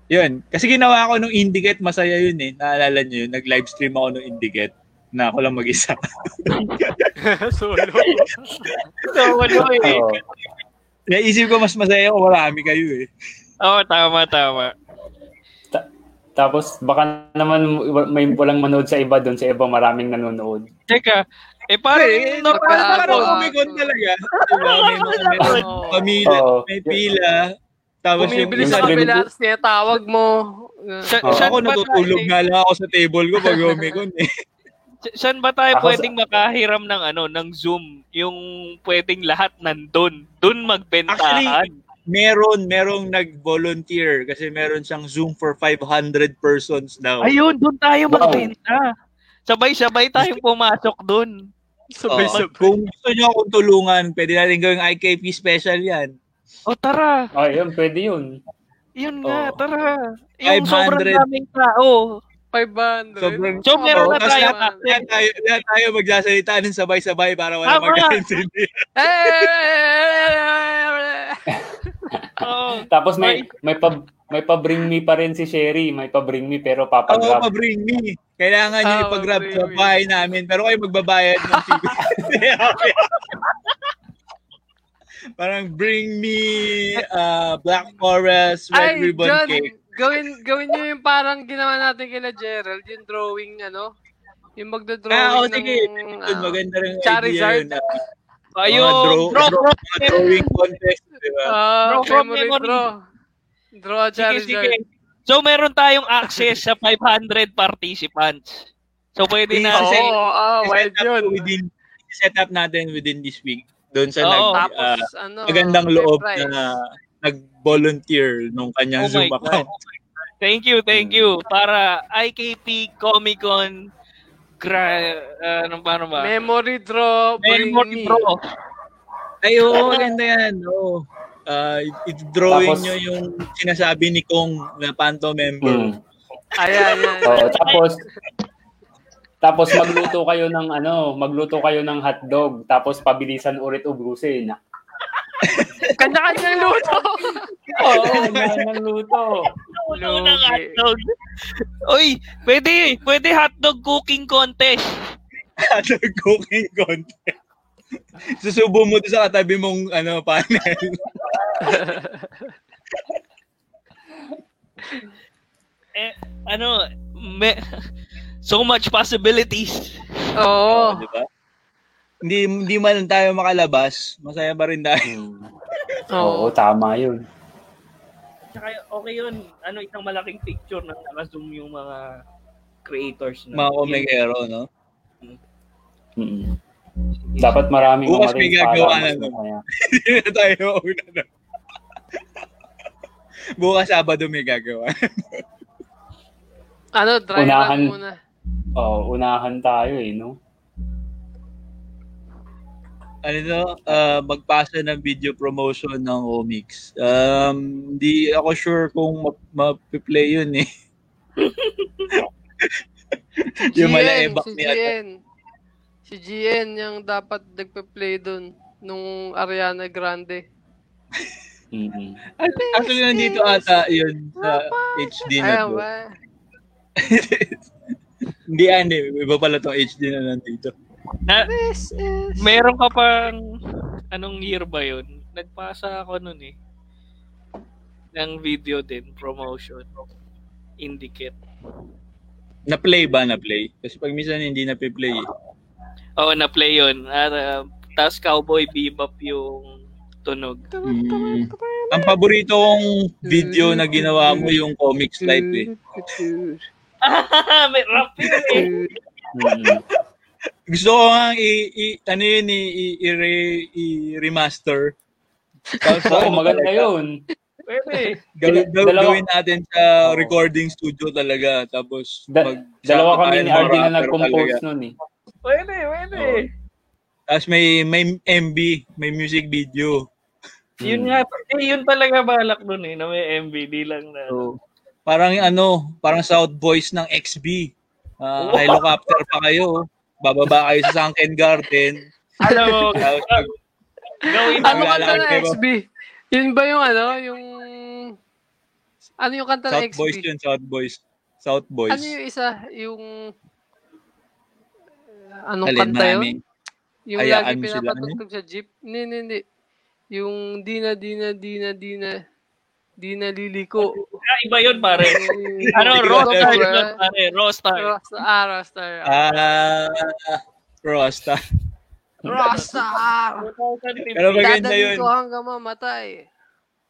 Yun. Kasi ginawa ko nung Indiget, masaya yun eh. Naalala nyo yun? Nag-live stream ako nung Indiget na ako lang mag-isa. Solo. So, ano eh. Oo. Naisip ko mas masaya kung marami kayo eh. Oo, tama, tama. Tapos baka naman may walang manood sa iba doon, sa iba maraming nanonood. Teka, eh parang Eh, na parang Comic Con talaga. Diba? May mga pamila, Oo. may pila. Tapos yung Bumibili sa kabila, tapos tinatawag mo. Sa, Oo. saan ako natutulog nga lang ako sa table ko pag Con eh. saan ba tayo Ako sa- pwedeng makahiram ng ano, ng Zoom, yung pwedeng lahat nandun, dun magbentahan. Meron, merong nag-volunteer kasi meron siyang Zoom for 500 persons daw. Ayun, dun tayo Wow. magbenta. Sabay-sabay tayong pumasok dun. Sabay Oo. sabay. Kung gusto nyo akong tulungan, pwede natin gawing IKP special yan. O tara, Ah, yun, pwede yun. yun nga, Oo. tara. Yung sobrang 500. daming tao. 500. Sobrang- So, meron na tayo. lahat, lahat tayo, lahat tayo magsasalita ng sabay-sabay para wala Tama. mag-intindi. Oo. Tapos may may pa, may pa-bring me pa rin si Sherry, may pa-bring me pero Oo, papagrab. pa-bring me. Kailangan nyo Ah, ipag-grab pa-bring sa bahay namin, pero kayo magbabayad ng fee. Parang bring me uh, Black Forest Red Ay, Ribbon John, Cake. Gawin, gawin nyo yung parang ginawa natin kila Gerald, yung drawing, ano? Yung magdodrawing Ah, oh, ng... sige. Yun, ah, maganda rin Charizard. idea yun. ah. Ayun, Mga draw- draw, draw- draw, drawing contest, di ba? ah, Draw from memory, memory. draw. Draw a Sige, Charizard. sige. So, meron tayong access sa 500 participants. So, pwede na. Oo, Kasi- ah, wild set yun. Within, set up natin within this week. Doon sa Oo. nag, Tapos, ah, ano, magandang loob prize. na nag-volunteer nung kanyang Oh Zoom God. account. Thank you, thank you. Para IKP Comic Con gra uh, ano ba ano ba? Memory draw, Memory me. Pro. Ay, oo, maganda yan. Oo. Ah, i- drawing Tapos- nyo yung sinasabi ni Kong na Panto member. Mm. Ayan, yan. Oo, tapos tapos magluto kayo ng ano, magluto kayo ng hotdog, tapos pabilisan ulit ubusin. Kanya-kanyang luto. Oo, ng luto. Ulo ng hotdog. Uy, pwede, pwede hotdog cooking contest. Ano cooking contest. Susubo mo doon sa katabi mong ano, panel. Eh, ano, me, so much possibilities. Oo. Di ba? Hindi, hindi man tayo makalabas, masaya pa rin tayo. Mm. Oo. Tama yun. Tsaka okay yun, ano, isang malaking picture na naka-zoom yung mga creators. Mga komikero, no? Mm. Dapat maraming Bukas may gagawa para na, no? Hindi na tayo mauna na. Bukas Sabado may gagawa. Ano, dry Unahan. muna. Oo, unahan tayo eh, no? Ano no, uh, magpasa ng video promotion ng Omix. Um, hindi ako sure kung ma- ma-play yun eh. yung GN, malaebak si ni. GN. Si GN yung dapat nagpe-play dun nung Ariana Grande. Mm-mm. Actually, nandito ata yun sa HD na to. Hindi, ah, hindi. Iba pala tong HD na nandito. Na, This is... meron ka pang, anong year ba yun? Nagpasa ako nun eh. Ng video din, promotion. Indicate. Na-play ba? Na-play? Kasi pag minsan hindi na-play eh. Oo, na-play yun. At, uh, Tapos Cowboy Bebop yung tunog. Mm. Ang paborito kong video na ginawa mo yung comics live eh. May rap yun eh. Gusto ko nga i, i ano yun, i, i, i- i-remaster. Tapos, Oo, ano maganda yun. Pwede. Gawin, gaw- Dalawa- gawin natin sa Oo. recording studio talaga. Tapos, Da- mag- dalawa kami ni RD na nag-compose nun eh. Pwede, pwede. Oo. Tapos may, may MB, may music video. Yun Mm. nga, eh, yun talaga balak dun eh, na may MV, di lang na. So, parang ano, parang South Boys ng XB. Ah, Oh. helicopter pa kayo. Bababa kayo sa Sunken Garden. Alam mo, gawin Ano kanta ng. XB? Yun ba yung ano? Yung... Ano yung kanta ng South XB? Boys yun, South Boys. South Boys. Ano yung isa? Yung... Anong Alin, kanta yun? Yung Hayaan lagi sila, pinapatugtog sa jeep? Hindi, hindi, hindi. Yung di na, di na, di na, di na, di na liliko. Ah, iba yun, pare. ano, ko Rostar alam, yun, eh. pare. Rostar. Rockstar. Ah, Rockstar. Ah, Rosta. Rockstar! Pero maganda yun. ko hanggang mamatay.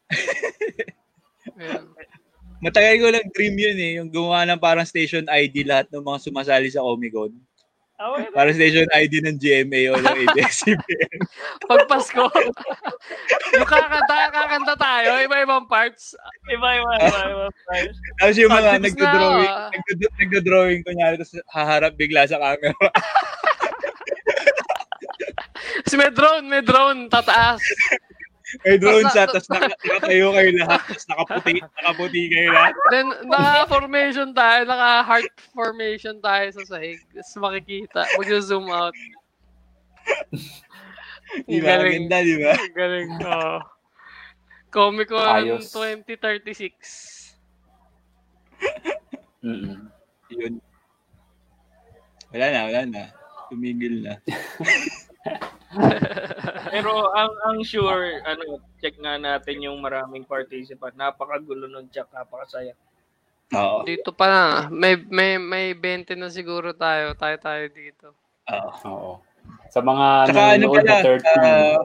Matagal ko lang dream yun eh. Yung gumawa ng parang station ID lahat ng mga sumasali sa. Ah, okay. Parang station ID ng GMA o ng ABS-CBN. Pag Pasko, yung kakanta, kakanta tayo, iba-ibang parts. Iba, iba, iba, iba. pare. Tapos yung mga Pag-tips na, nagdo-drawing, ah. nagdo- nagdo-drawing ko niya, tapos haharap bigla sa camera. Kasi may drone, may drone, tataas. May drone na- tapos naka- nakatayo kayo lahat, tapos nakaputi, nakaputi kayo lahat. Then, naka-formation tayo, naka-heart formation tayo sa sahig. Tapos makikita, mag-zoom out. Di ba? Galing. Ganda, di ba? Galing, oo. Comic Con Ayos. 2036. Mm-mm. Yun. Wala na, wala na. Tumigil na. Pero ang ang sure, ano, check nga natin yung maraming participant. Napakagulo nun, check, napakasaya. Oo. Dito pa na, may, may, may 20 na siguro tayo. Tayo tayo dito. Oo. Oo. Sa mga Tsaka ano nanonood pala, na 13, ah,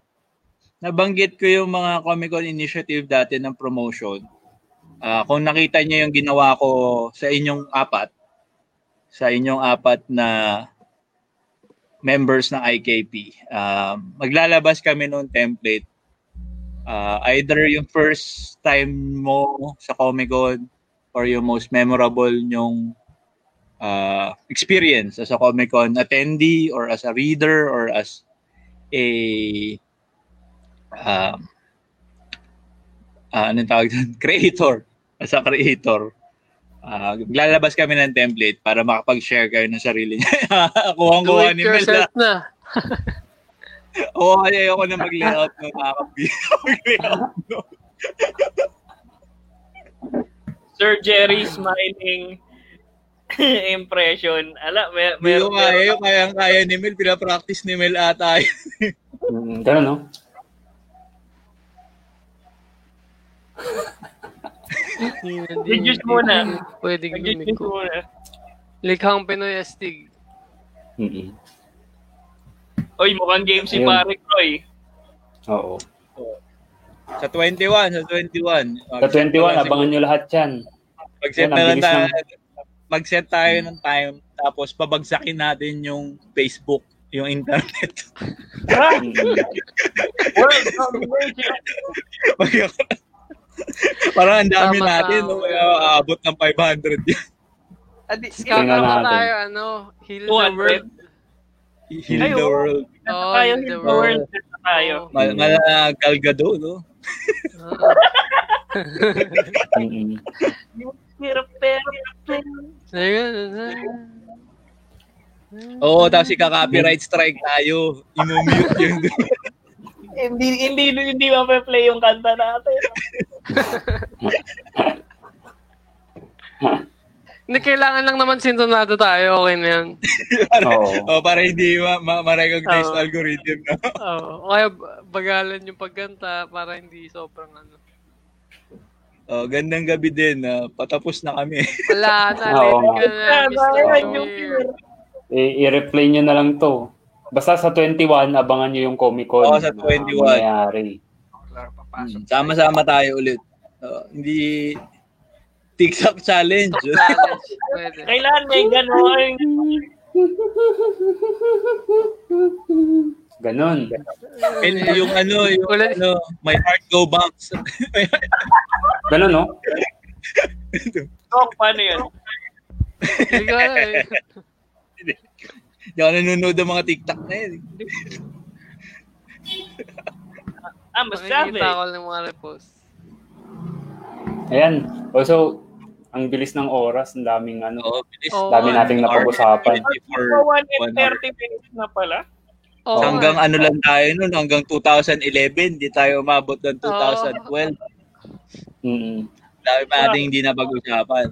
nabanggit ko yung mga Comic Con initiative dati ng promotion. Ah, kung nakita niyo yung ginawa ko sa inyong apat, sa inyong apat na members ng IKP, ah, maglalabas kami ng template. Ah, either yung first time mo sa Comic Con or yung most memorable yung uh, experience as a Comic Con attendee or as a reader or as a um, uh, anong tawag doon? creator as a creator uh, lalabas kami ng template para makapag-share kayo ng sarili niya kuha Do kuha it ni Mel yourself na. oo kaya ayoko na mag-layout no nakakabili mag-layout no Sir Jerry smiling impression. Ala, may, meron, ko kaya yung kaya-kaya ni Mel pinapractice ni Mel ata mm, ganun, no? Reduce muna. Pwedeng Nag-juice lumiko. muna. Likhang Pinoy Astig. Mm-mm. Oy, mukhang game si. Pare Croy. Oo. sa 21 sa 21 Sa 21, abangan nyo lahat yan. Mag-set na lang tayo. Mag-set tayo ng time tapos pabagsakin natin yung Facebook, yung internet. World. Parang ang dami Tama, natin, tama. no? Kaya aabot ng 500 yan. Mo natin. tayo, ano, Heal the 200. World. Heal Ay, the world. Oh, tayo, Heal the the World. World. tayo. Oo. Mal- Mala Galgado, no? Pero, Ayun, Oo, tapos ika-copyright strike tayo. Imo-mute yung hindi, hindi, hindi mape-play yung kanta natin. Hindi, kailangan lang naman sintonado tayo. Okay na yan. Oo. oh, para hindi ma- ma- ma-recognize ng algorithm, no? Oo. O kaya bagalan yung pagkanta para hindi sobrang ano. Oh, gandang gabi din. ah. patapos na kami. Wala na, let ka na, Mr. I-replay nyo na lang to. Basta sa 21, abangan nyo yung Comic Con. Oo, sa na 21. mangyayari. Hmm, Sama-sama tayo ulit. Oh, hindi TikTok challenge. Challenge. Kailan may gano'n? Ganon. And yung ano, yung Ulit. ano, my heart go bounce. Ganon, no? Oh, paano yun? Hindi ako nanonood ng mga TikTok na yun. Ah, masabi. Makikita ko ng mga repost. Ayan. Also, ang bilis ng oras, ang daming ano. Oo, bilis. Oo. Dami nating napag-usapan. So, 1 and 30 minutes na pala. Oo, hanggang ano lang tayo nun, hanggang 2011, di tayo umabot ng 2012. Mm-mm. Dami pa natin hindi na pag-usapan.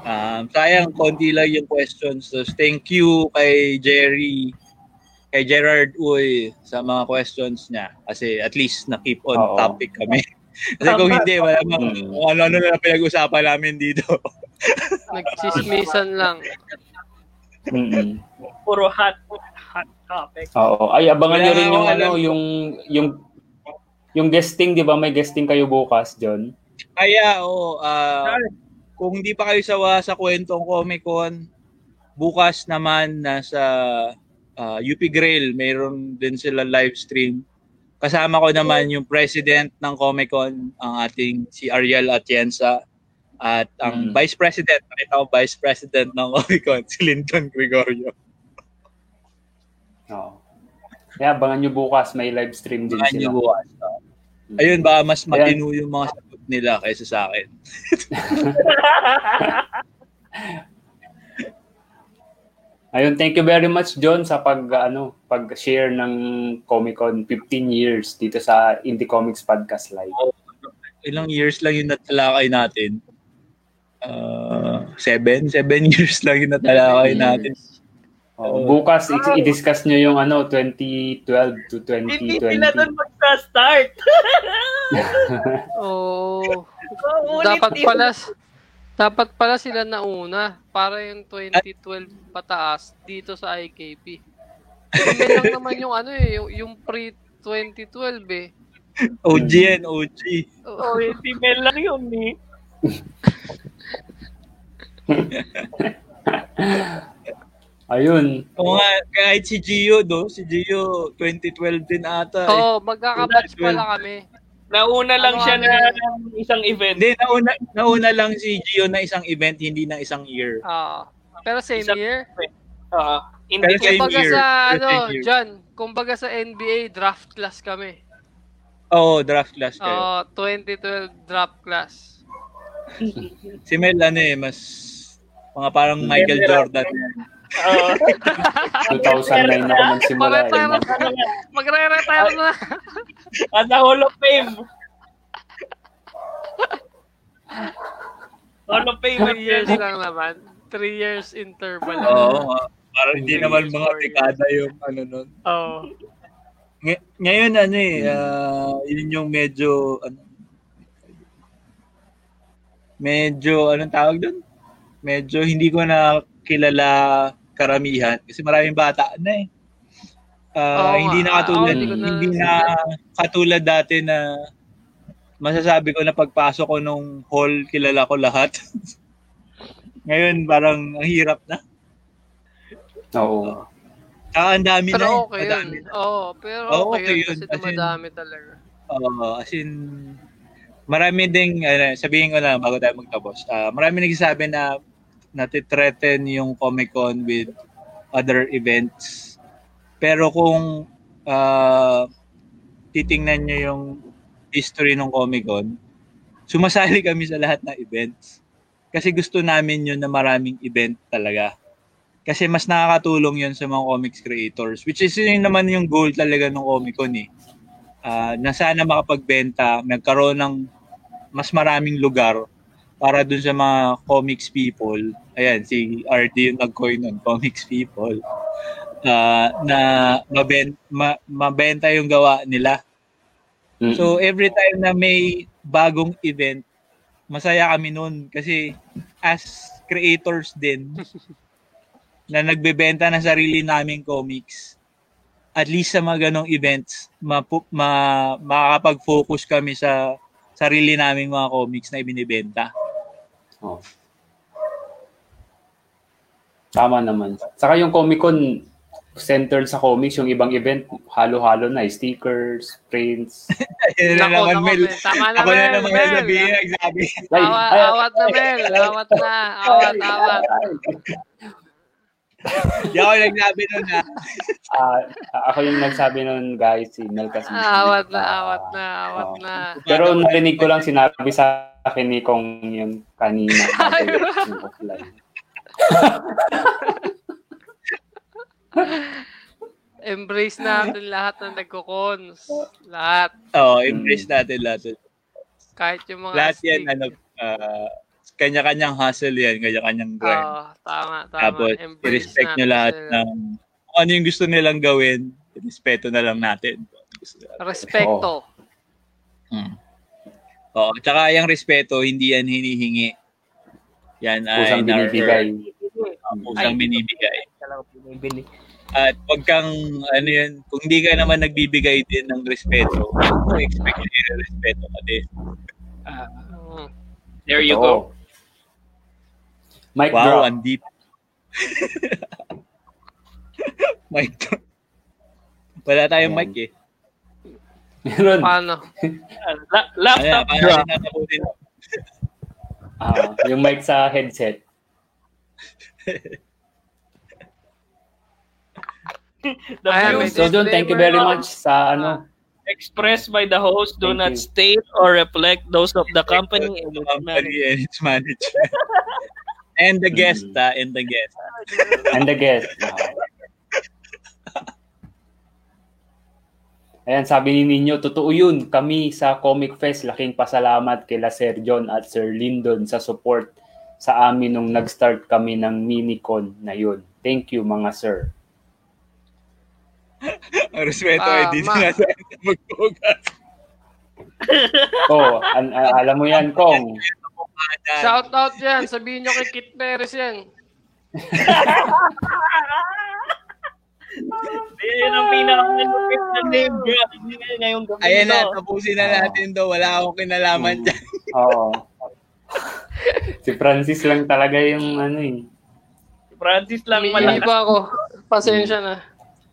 Um, sayang, konti lang yung questions. So, thank you kay Jerry, kay Gerard Uy sa mga questions niya. Kasi at least na-keep on Oo. topic kami. Kasi kung hindi, wala mang, Hmm. kung ano-ano na lang pinag-usapan namin dito. Nagchismisan lang. Mm-mm. Puro hot, hot topic. Oo. Ay, abangan Wala nyo rin yung ano, alam. yung yung yung guesting, 'di ba? May guesting kayo bukas, John. Kaya, oo, ah, kung hindi pa kayo sawa sa kwentong Comic Con, bukas naman nasa ah, UP Grail, mayroon din sila live stream. Kasama ko naman yung president ng Comic Con, ang ating si Ariel Atienza. At ang Mm. vice president, nakita ko vice president ng Comic Con, si Linton Gregorio. Oo. Kaya abangan nyo bukas, may live stream din Saan sila. niyo bukas? Ayun, baka mas matino yung mga nila kaysa sa akin. Ayun, thank you very much John sa pag ano, pag-share ng Comic-Con 15 years dito sa Indie Comics Podcast Live. ilang years lang yung natalakay natin. Uh, seven? Seven years lang yung natalakay natin. Oo, bukas i- i-discuss nyo yung ano 2012 to Hindi sila doon 2020. magsa-start. Oo. Oh, dapat pala dapat pala sila nauna para yung 2012 pataas dito sa IKP. Hindi lang naman yung ano eh, yung, yung pre 2012 eh. OG yan, OG. Oh, hindi Mel lang yun eh. Ayun. Oo nga, kahit si Gio, do, si Gio, 2012 din ata. eh. Oo, oh, magkakabatch pala kami. Nauna lang Ano, siya ano na isang event. Hindi, nauna, nauna lang si Gio na isang event, hindi na isang year. Ah. pero same Isang- year. Oo. hindi Pero same Kumbaga year. sa ano, year. John, kumbaga sa NBA draft class kami. Oo, draft class kayo. Oo, 2012 draft class. si Mel, ano eh, mas mga parang Michael Jordan. Oo. 2009 na ako magsimula. eh. Mag-retire na. Magre-retire na. At Hall of Fame. Hall of Fame. Three years lang naman. Three years interval. Oo, nga. parang hindi naman mga dekada yung ano nun. Oo. Ngay- ngayon ano eh, ah, yun yung medyo ano, medyo anong tawag doon? Medyo hindi ko na kilala karamihan kasi maraming bata na eh. Ah, Oo hindi na katulad ko na- hindi na katulad dati na masasabi ko na pagpasok ko nung hall kilala ko lahat. Ngayon parang ang hirap na. Oo. Ah, ang dami na eh. Pero okay yun. Madami na. Oo, pero okay, okay yun. yun. Kasi As in- dumadami talaga. Oo, as in, marami ding, ano, sabihin ko na bago tayo magtapos, ah, marami nagsasabi na natitreaten yung Comic Con with other events. Pero kung ah, titingnan nyo yung history ng Comic Con, sumasali kami sa lahat ng events. Kasi gusto namin yun na maraming event talaga. Kasi mas nakakatulong yun sa mga comics creators. Which is yun naman yung goal talaga ng Comic Con eh ah, na sana makapagbenta, magkaroon ng mas maraming lugar para dun sa mga comics people. Ayan, si RD yung nag-coin nun, comics people. ah, na maben, ma, mabenta yung gawa nila. Mm. So every time na may bagong event, masaya kami nun kasi as creators din na nagbebenta ng sarili naming comics, at least sa mga ganong events, mapu- ma, makakapag-focus kami sa sarili naming mga comics na ibinibenta. Oo. Tama naman. Saka yung Comic Con centered sa comics, yung ibang event, halo-halo na, stickers, prints. Ayun na naman, Mel. Tama na, Ako na Mel, naman Mel. sabihin, nagsabi. Ay, Awa, ay, awat na, Mel. Awat na. Awat, awat. Di ako nagsabi nun na. ah, ako yung nagsabi nun, guys, si Mel kasi. Awat na, awat na, awat Oo. na. Pero narinig ko lang sinabi sa akin ni Kong yun kanina. Embrace natin lahat ng nagko-cons. Lahat. Oo, oh, embrace natin lahat. Kahit yung mga Lahat yan, astig. ano, ah, kanya-kanyang hustle yan, kanya-kanyang grind. Oo, tama, tama. Tapos, Embrace i-respect nyo lahat sila. ng kung ano yung gusto nilang gawin, respeto na lang natin. Respecto. Hmm. Oo, tsaka yung respeto, hindi yan hinihingi. Yan ay Kusang binibigay. Kusang binibigay. Talaga pinibili. At wag kang, ano yan, kung hindi ka naman nagbibigay din ng respeto, kung expect na respeto ka din. Mm. There you Oo. go. Mic Wow, drop. ang deep. mic drop. Wala tayong mic eh. Meron. Paano? La- laptop paano drop. natin tatapusin? Ah, yung mic sa headset. The Ayan, So John, thank you very much sa ano. expressed by the host do Thank not you. state or reflect those of the company and The its company management. and its management. and the guest, Mm. ah, and the guest. And the guest. Ah. Ayan, sabi ni Ninyo, totoo yun. Kami sa Comic Fest, laking pasalamat kila Sir John at Sir Lyndon sa support sa amin nung nag-start kami ng minicon na yun. Thank you mga sir. Ang respeto dito ma- na tayo magpugas. Oh, an- a- alam mo yan, Kong. Shout out yan. Sabihin nyo kay Kit Perez yan. Yan ang pinaka-malupit na name drop niya ngayong gabi. Ayan na, tapusin na natin do. Wala akong kinalaman dyan. Oo. si Francis lang talaga yung ano eh. Francis lang malakas. pa ako. Pasensya na.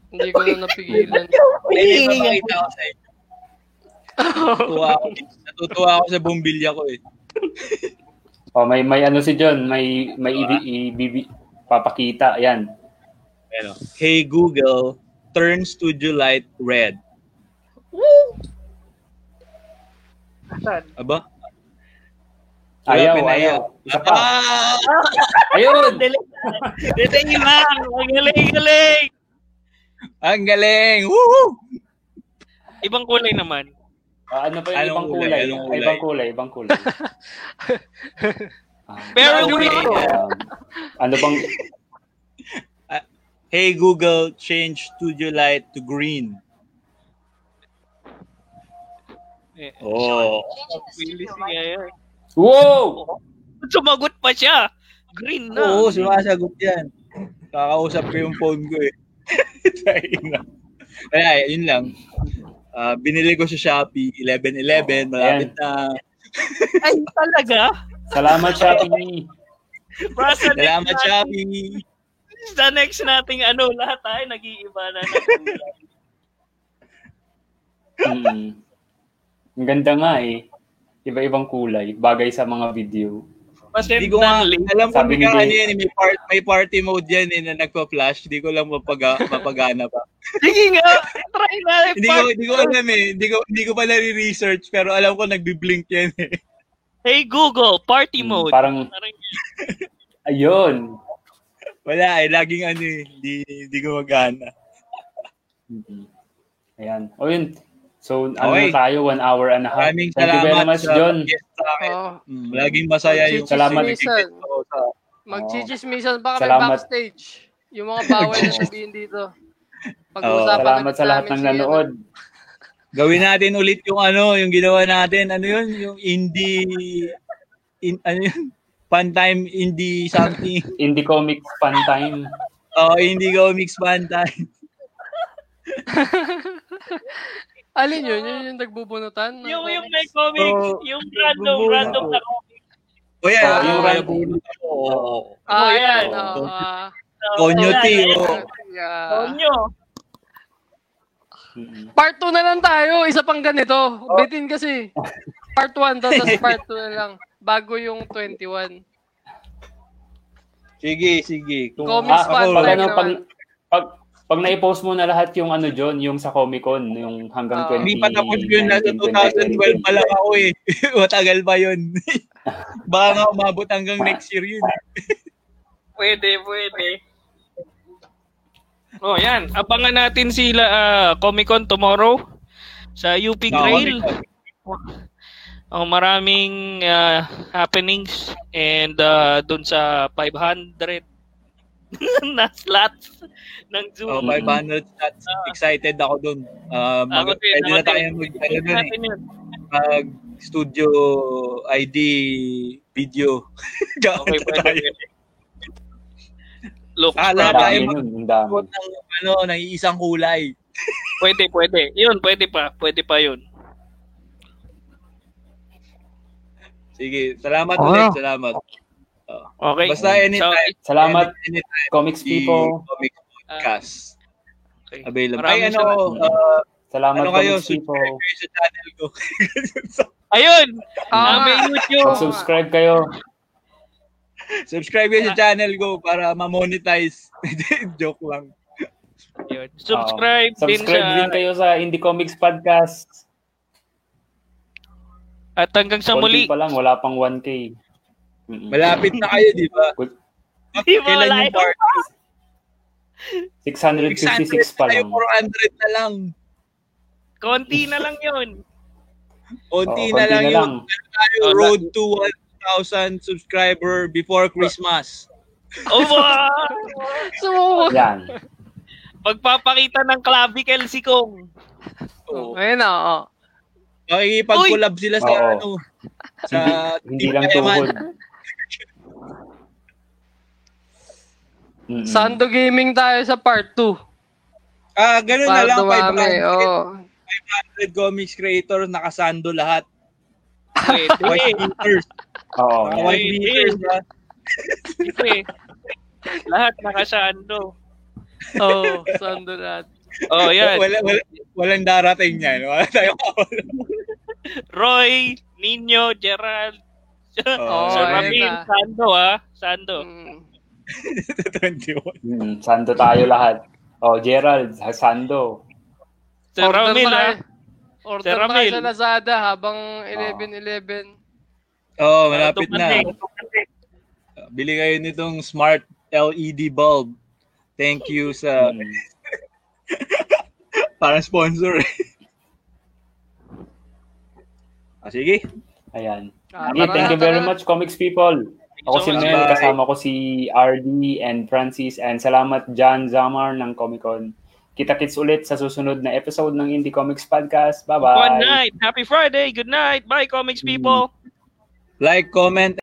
Hindi ko na napigilan. Ipapakita ko sa inyo. Natutuwa ako. Natutuwa ako sa bumbilya ko eh. Oh, may may ano si John, may may ibi, ibibi, papakita. Ayan. Ano, hey Google, turn studio light red. Saan? Aba? Ayaw, ayaw. Isa pa. Ah! Ayun! Dali. Dali lang. Ang galing, galing. Ang galing! Woohoo! Ibang kulay naman. Ah, ano pa yung Anong ibang kulay? kulay? Anong kulay? ibang kulay, ibang kulay. Ah, Pero Ano yun? um, ano bang Hey Google, change studio light to green. Eh, Oh. Niya yun. Wow! Sumagot pa siya. Green na. Oo, sumasagot yan. Kakausap ko yung phone ko eh. Kaya, yun lang. Ah, binili ko sa Shopee, 11-11, malapit na. Ay, talaga? Salamat Shopee. Salamat, Shopee! Sa next nating ano, lahat tayo nag-iiba na. Mm. Ang ganda nga eh. Iba-ibang kulay, bagay sa mga video. Pasend Hindi ko nga, link. alam ko ni ano yan, eh, may, part, may party mode yan eh, na nagpa-flash. Hindi ko lang mapaga, mapagana pa. Sige nga, try na. hindi ko hindi ko alam eh. Hindi ko hindi ko pa na-research pero alam ko nagbi-blink yan eh. Hey Google, party Mm, mode. Parang, Parang, ayun. Wala eh, laging ano eh, hindi, hindi ko magana. Mhm. Ayan. O yun. So, ano Okay. na tayo? One hour and a half. Maraming Thank you very salamat much, sa John. Oh, Mm, Laging masaya yung Salamat. Magchichismisan pa kami Salamat. backstage. Yung mga bawal na sabihin dito. Pag-usapan Oo, Salamat sa lahat ng nanood. Gawin natin ulit yung ano, yung ginawa natin, ano yun, yung indie, in, ano yun, fun time indie something. Indie Comics Fun Time. Oh, indie comics fun time. Alin yun? Yun yung nagbubunutan? ng yung, yung may comics, Oo. yung random, Bubuno random na comics. O yan, Oh, yung oh, random. Oo. Ah, Oh, yan. oo, ah. Konyo T, oh. Yeah. Konyo. Mhm. Part 2 na lang tayo. Isa pang ganito. Bitin kasi. Part 1 to, tapos part 2 na lang. Bago yung 21. Sige, sige. Kung, Comics Ah, fan pag, time ano, pag, pag, pag na-post mo na lahat yung ano John, yung sa Comic Con, yung hanggang Ah. 20. Hindi pa tapos yun, nasa 2012 pa lang ako eh. Matagal pa yun. Baka nga umabot hanggang next year yun. Pwede, pwede. Oh, yan. Abangan natin sila ah, Comic-Con tomorrow sa UP Grail. Oh, maraming ah, happenings and uh, doon sa 500 na slots ng Zoom. Oh, 500 stats. Excited ako dun. Uh, mag- Ako din, pwede na tayo mag, ano dun eh, mag studio ID video. Okay, pwede. tayo. Look, Ah, Ang lahat tayo. Suot ng ano, ng isang kulay. Pwede, pwede. Yun, pwede pa. Pwede pa yun. Sige, salamat Oh. ulit, salamat. Okay. Basta anytime, So, Salamat, any- anytime comics people. Comic Podcast okay. available. Maraming Ay, ano, salamat. uh, Salamat, ano kayo, comics people. subscribe kayo sa channel ko. Ayun! Ah, Ah, may YouTube. Subscribe kayo. subscribe kayo sa channel ko para ma-monetize. Joke lang. Yun. Subscribe, din Subscribe sa... din kayo sa Indie Comics Podcast. At hanggang sa Konti muli. pa lang, wala pang 1K. Mm-mm. Malapit na kayo, di ba? Di ba, wala yung part? 656 pa lang. 400 na lang. Konti na lang yun. Konti Oo, na konti lang na yun. lang. Tayo, Oh, road to 1,000 subscriber before Christmas. Oh, wow! So, Yan. Pagpapakita ng clavicle si Kong. Oo. ayun na, oh. Makikipag-collab sila sa Oo. ano, sa Hindi Team lang tuhod. Mm-mm. Sando Gaming tayo sa part 2. Ah, ganun na Para lang. dumami, 500, oh. 500 comics creator, nakasando lahat. White beaters. Oo. Pwede. beaters, ha? Siyempre. Lahat nakasando. Oh, sando lahat. Oh, yan. Wala, wala, walang darating yan. Wala tayong Roy, Nino, Gerald, Oh, Sir ayun Ramil, na. Sando ah. Sando. Mm. 21. Mm, Sando tayo lahat. Oh, Gerald, Sando. Sir Order Ramil na ah. Order Sir Ramil. sa Lazada habang 11-11. Oo, oh, malapit na. Bili kayo nitong smart LED bulb. Thank you sa Mm. parang sponsor. ah, sige. Ayan. Ah, Okay, thank you very much, comics people. Ako so si. Mel, Bye. kasama ko si RD and Francis, and salamat John Zamar ng Comic Con. Kita-kits ulit sa susunod na episode ng Indie Comics Podcast. Bye-bye! Good night. Happy Friday. Good night. Bye, comics people. Like, comment,